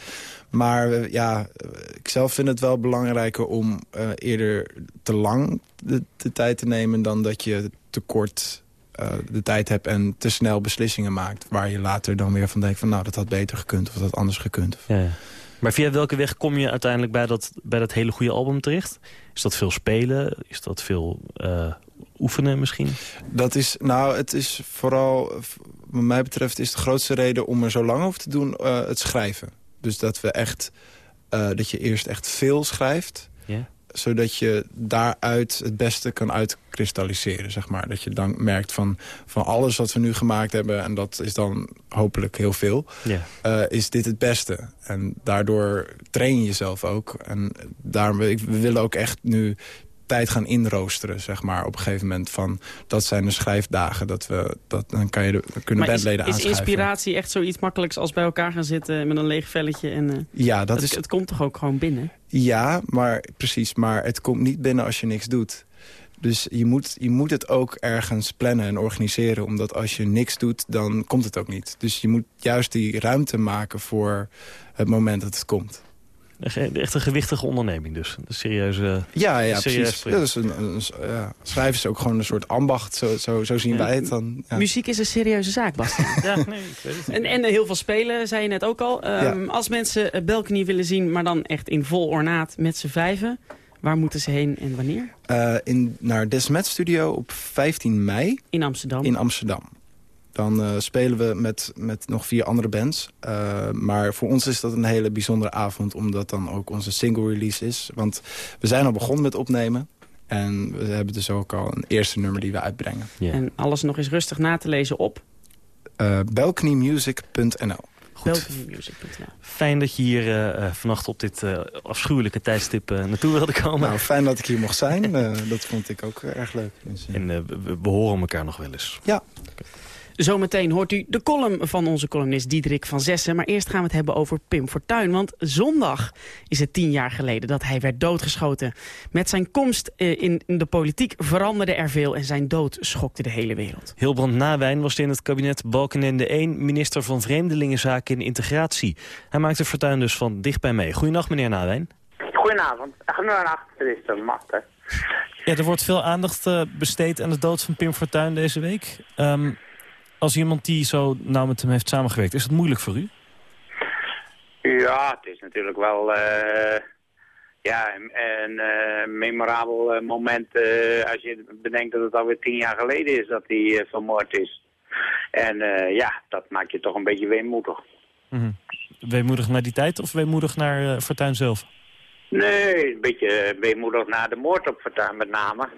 Maar eh, ja, ik zelf vind het wel belangrijker om eh, eerder te lang de, de tijd te nemen... dan dat je te kort eh, de tijd hebt en te snel beslissingen maakt... waar je later dan weer van denkt van nou, dat had beter gekund of dat had anders gekund. Ja, ja. Maar via welke weg kom je uiteindelijk bij dat, bij dat hele goede album terecht? Is dat veel spelen? Is dat veel oefenen misschien? Dat is, nou, het is vooral, wat mij betreft, is de grootste reden om er zo lang over te doen, het schrijven. Dus dat we echt, eh, dat je eerst echt veel schrijft, zodat je daaruit het beste kan uitkristalliseren, zeg maar. Dat je dan merkt van, van alles wat we nu gemaakt hebben, en dat is dan hopelijk heel veel, eh, is dit het beste. En daardoor train je jezelf ook. En daarom, we willen ook echt nu tijd gaan inroosteren, zeg maar, op een gegeven moment. Van, dat zijn de schrijfdagen, dat we, dat, dan, kan je de, kunnen Maar is, bandleden is inspiratie echt zoiets makkelijks als bij elkaar gaan zitten met een leeg velletje? En, eh, Ja, dat het, is- het komt toch ook gewoon binnen? Ja, maar precies. Maar het komt niet binnen als je niks doet. Dus je moet, je moet het ook ergens plannen en organiseren. Omdat als je niks doet, dan komt het ook niet. Dus je moet juist die ruimte maken voor het moment dat het komt. Echt een gewichtige onderneming dus. Een serieuze, Ja, ja serieus precies. Ja, is een, een- ja, schrijven is ook gewoon een soort ambacht. Zo, zo, zo zien wij het dan. Ja. Muziek is een serieuze zaak, Bastiaan. ja, nee, ik weet het. En, en heel veel spelen, zei je net ook al. Ehm, Als mensen eh, Balcony willen zien, maar dan echt in vol ornaat met z'n vijven... waar moeten ze heen en wanneer? Eh, in, naar Desmet Studio op 15 mei. In Amsterdam. In Amsterdam. Dan eh, spelen we met, met nog vier andere bands. Eh, maar voor ons is dat een hele bijzondere avond... omdat dan ook onze single release is. Want we zijn al begonnen met opnemen. En we hebben dus ook al een eerste nummer die we uitbrengen. En alles nog eens rustig na te lezen op Uh, balconymusic.nl balconymusic.nl. Fijn dat je hier eh, eh, vannacht op dit eh, afschuwelijke tijdstip naartoe wilde komen. Nou, fijn dat ik hier mocht zijn. Eh, dat vond ik ook erg leuk. Dus, En eh, we, we horen elkaar nog wel eens. Ja. Zometeen hoort u de column van onze columnist Diederik van Zessen. Maar eerst gaan we het hebben over Pim Fortuyn. Want zondag is het tien jaar geleden dat hij werd doodgeschoten. Met zijn komst eh, in de politiek veranderde er veel... en zijn dood schokte de hele wereld. Hilbrand Nawijn was in het kabinet Balkenende 1... minister van Vreemdelingenzaken en Integratie. Hij maakte Fortuyn dus van dichtbij mee. Goedenacht, meneer Nawijn. Goedenavond. Goedenacht, de matte. Ja, er wordt veel aandacht eh, besteed aan de dood van Pim Fortuyn deze week. Ehm, als iemand die zo nauw met hem heeft samengewerkt, is het moeilijk voor u? Ja, het is natuurlijk wel eh, ja, een, een eh, memorabel eh, moment als je bedenkt dat het alweer tien jaar geleden is dat hij vermoord is. En ja, dat maakt je toch een beetje weemoedig. Mhm. Weemoedig naar die tijd of weemoedig naar Fortuyn zelf? Nee, een beetje weemoedig na de moord op Fortuyn met name.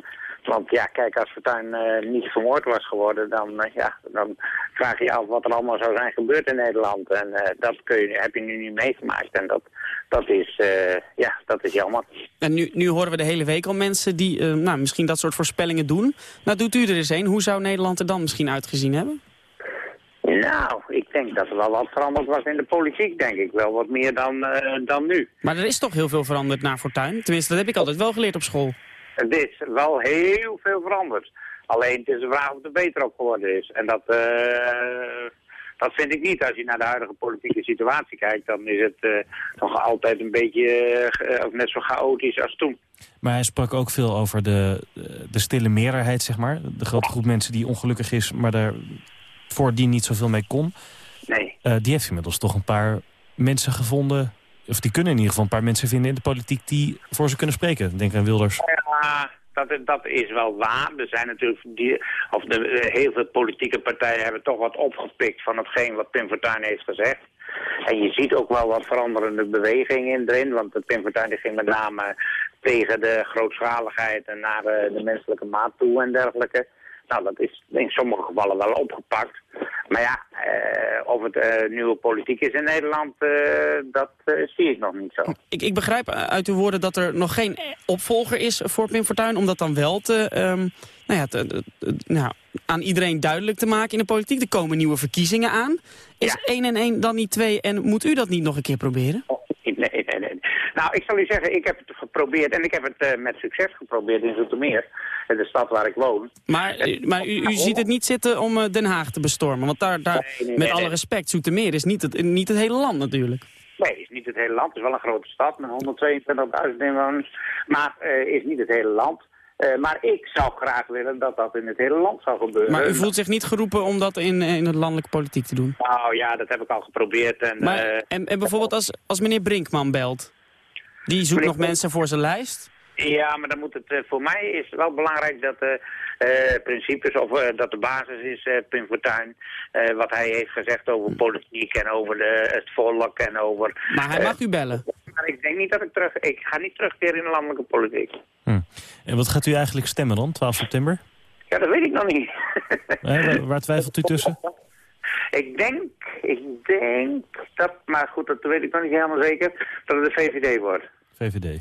Want ja, kijk, als Fortuyn eh, niet vermoord was geworden, dan, eh, ja, dan vraag je je af wat er allemaal zou zijn gebeurd in Nederland. En eh, dat kun je, heb je nu niet meegemaakt. En dat, dat, is, ja, dat is jammer. En nu, nu horen we de hele week al mensen die nou, misschien dat soort voorspellingen doen. Nou, doet u er eens een. Hoe zou Nederland er dan misschien uitgezien hebben? Nou, ik denk dat er wel wat veranderd was in de politiek, denk ik. Wel wat meer dan, dan nu. Maar er is toch heel veel veranderd na Fortuyn? Tenminste, dat heb ik altijd wel geleerd op school. Het is wel heel veel veranderd. Alleen het is de vraag of het er beter op geworden is. En dat, eh, dat vind ik niet. Als je naar de huidige politieke situatie kijkt, dan is het eh, nog altijd een beetje eh, net zo chaotisch als toen. Maar hij sprak ook veel over de, de stille meerderheid, zeg maar. De grote groep mensen die ongelukkig is, maar daar voordien niet zoveel mee kon. Nee. Die heeft inmiddels toch een paar mensen gevonden... of die kunnen in ieder geval een paar mensen vinden in de politiek... die voor ze kunnen spreken. Denk aan Wilders. Ja, dat, dat is wel waar. Er zijn natuurlijk die, of de, eh, heel veel politieke partijen hebben toch wat opgepikt van hetgeen wat Pim Fortuyn heeft gezegd. En je ziet ook wel wat veranderende bewegingen erin, want Pim Fortuyn ging met name tegen de grootschaligheid en naar eh, de menselijke maat toe en dergelijke. Nou, dat is in sommige gevallen wel opgepakt. Maar ja, eh, of het eh, nieuwe politiek is in Nederland, eh, dat zie ik nog niet zo. Ik, ik begrijp uit uw woorden dat er nog geen opvolger is voor Pim Fortuyn... om dat dan wel te, ehm, nou ja, te, te- te- nou, aan iedereen duidelijk te maken in de politiek. Er komen nieuwe verkiezingen aan. Is 1 en 1 dan niet 2 en moet u dat niet nog een keer proberen? Nee, nee, nee, nee. Nou, ik zal u zeggen, ik heb het geprobeerd en ik heb het met succes geprobeerd in Zoetermeer, de stad waar ik woon. Maar, eh, maar u, u ziet het niet zitten om eh, Den Haag te bestormen. Want daar, daar Nee, nee, met nee, alle respect, Zoetermeer is niet het, niet het hele land natuurlijk. Nee, het is niet het hele land. Het is wel een grote stad met 122.000 inwoners, maar eh is niet het hele land. Maar ik zou graag willen dat dat in het hele land zou gebeuren. Maar u voelt zich niet geroepen om dat in, in de landelijke politiek te doen? Nou ja, dat heb ik al geprobeerd. En, Maar, en, en bijvoorbeeld als, als meneer Brinkman belt, die zoekt Meneer nog mensen voor zijn lijst. Ja, maar dan moet het, eh, voor mij is het wel belangrijk dat de eh, principes, of eh, dat de basis is, eh Pim Fortuyn, eh, wat hij heeft gezegd over politiek en over de, het volk en over... Maar hij eh, mag u bellen. Maar ik denk niet dat ik terug, ik ga niet terugkeren in de landelijke politiek. En wat gaat u eigenlijk stemmen dan, 12 september? Ja, dat weet ik nog niet. Eh, waar, waar twijfelt u tussen? ik denk, ik denk dat, maar goed, dat weet ik nog niet helemaal zeker, dat het de VVD wordt. VVD.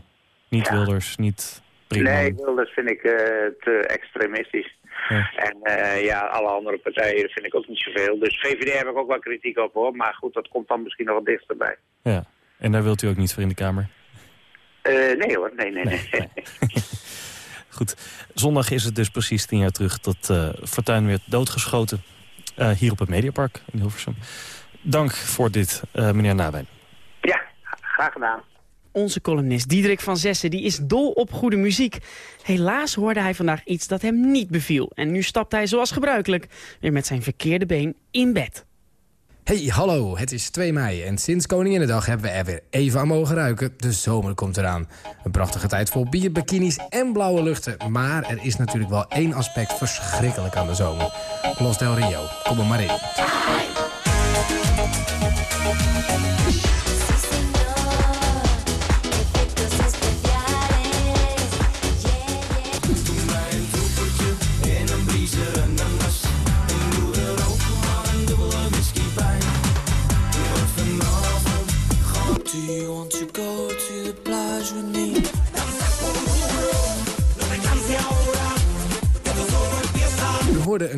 Niet Wilders, niet Brinkman. Nee, Wilders vind ik eh, te extremistisch. Ja. En eh, ja, alle andere partijen vind ik ook niet zoveel. Dus VVD heb ik ook wel kritiek op hoor. Maar goed, dat komt dan misschien nog wat dichterbij. Ja. En daar wilt u ook niet voor in de Kamer? Eh, nee hoor, nee, nee, nee. Goed. Zondag is het dus precies tien jaar terug dat Fortuyn werd doodgeschoten. hier op het Mediapark in Hilversum. Dank voor dit, meneer Nawijn. Ja, graag gedaan. Onze columnist Diederik van Zessen die is dol op goede muziek. Helaas hoorde hij vandaag iets dat hem niet beviel. En nu stapt hij zoals gebruikelijk weer met zijn verkeerde been in bed. Hey, hallo, het is 2 mei en sinds Koninginnedag hebben we er weer even aan mogen ruiken. De zomer komt eraan. Een prachtige tijd vol bier, bikinis en blauwe luchten. Maar er is natuurlijk wel één aspect verschrikkelijk aan de zomer. Los del Rio, kom er maar in.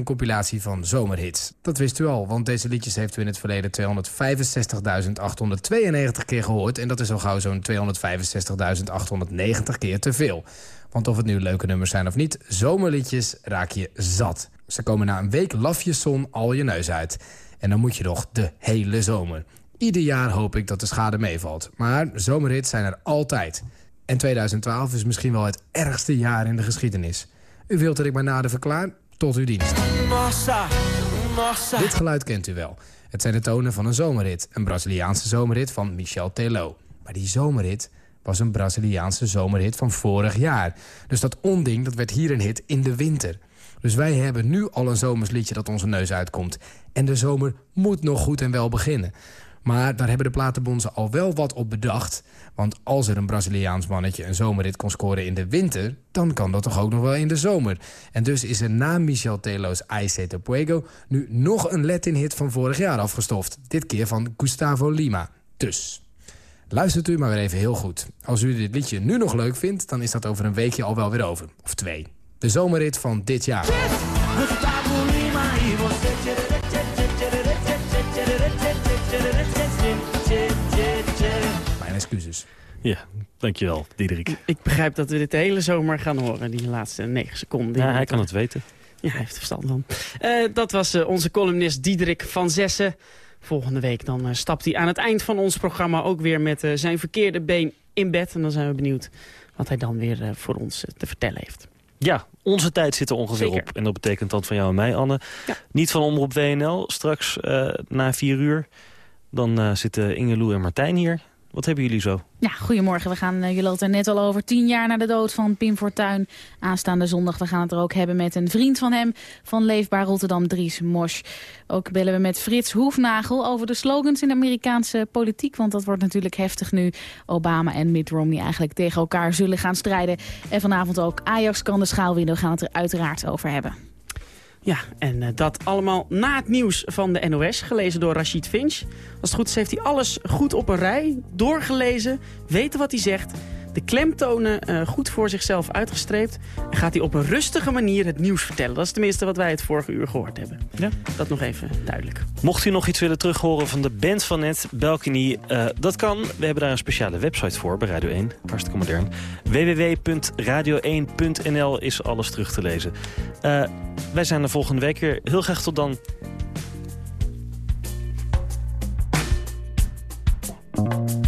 Compilatie van zomerhits. Dat wist u al, want deze liedjes heeft u in het verleden 265.892 keer gehoord. En dat is al gauw zo'n 265.890 keer te veel. Want of het nu leuke nummers zijn of niet, zomerliedjes raak je zat. Ze komen na een week lafjeszon al je neus uit. En dan moet je nog de hele zomer. Ieder jaar hoop ik dat de schade meevalt. Maar zomerhits zijn er altijd. En 2012 is misschien wel het ergste jaar in de geschiedenis. U wilt dat ik maar nader verklaar? Tot uw dienst. Dit geluid kent u wel. Het zijn de tonen van een zomerrit. Een Braziliaanse zomerrit van Michel Teló. Maar die zomerrit was een Braziliaanse zomerhit van vorig jaar. Dus dat onding dat werd hier een hit in de winter. Dus wij hebben nu al een zomersliedje dat onze neus uitkomt. En de zomer moet nog goed en wel beginnen. Maar daar hebben de platenbonzen al wel wat op bedacht. Want als er een Braziliaans mannetje een zomerrit kon scoren in de winter... dan kan dat toch ook nog wel in de zomer. En dus is er na Michel Telo's I Say Te Puego... nu nog een Latin-hit van vorig jaar afgestoft. Dit keer van Gustavo Lima. Dus... Luistert u maar weer even heel goed. Als u dit liedje nu nog leuk vindt... dan is dat over een weekje al wel weer over. Of twee. De zomerrit van dit jaar. Excuses. Ja, dankjewel, Diederik. Ik begrijp dat we dit de hele zomer gaan horen, die laatste negen seconden. Ja, hij kan het weten. Ja, hij heeft er verstand van. Eh, dat was eh, onze columnist Diederik van Zessen. Volgende week dan eh, stapt hij aan het eind van ons programma ook weer met zijn verkeerde been in bed. En dan zijn we benieuwd wat hij dan weer voor ons te vertellen heeft. Ja, onze tijd zit er ongeveer Zeker. op. En dat betekent dan van jou en mij, Anne. Niet van Omroep WNL. Straks eh, na vier uur. Dan zitten Inge, Lou en Martijn hier. Wat hebben jullie zo? Ja, goedemorgen. We gaan, uh, jullie er net al over, tien jaar na de dood van Pim Fortuyn. Aanstaande zondag. We gaan het er ook hebben met een vriend van hem van Leefbaar Rotterdam, Dries Mosch. Ook bellen we met Frits Hoefnagel over de slogans in de Amerikaanse politiek. Want dat wordt natuurlijk heftig nu Obama en Mitt Romney eigenlijk tegen elkaar zullen gaan strijden. En vanavond ook Ajax kan de schaal winnen. We gaan het er uiteraard over hebben. Ja, en uh, dat allemaal na het nieuws van de NOS, gelezen door Rachid Finch. Als het goed is heeft hij alles goed op een rij, doorgelezen, weten wat hij zegt... de klemtonen uh, goed voor zichzelf uitgestreept... en gaat hij op een rustige manier het nieuws vertellen. Dat is tenminste wat wij het vorige uur gehoord hebben. Ja. Dat nog even duidelijk. Mocht u nog iets willen terughoren van de band van net, Balcony, uh, dat kan. We hebben daar een speciale website voor bij Radio 1. Hartstikke modern. www.radio1.nl is alles terug te lezen. Uh, wij zijn er volgende week weer. Heel graag tot dan.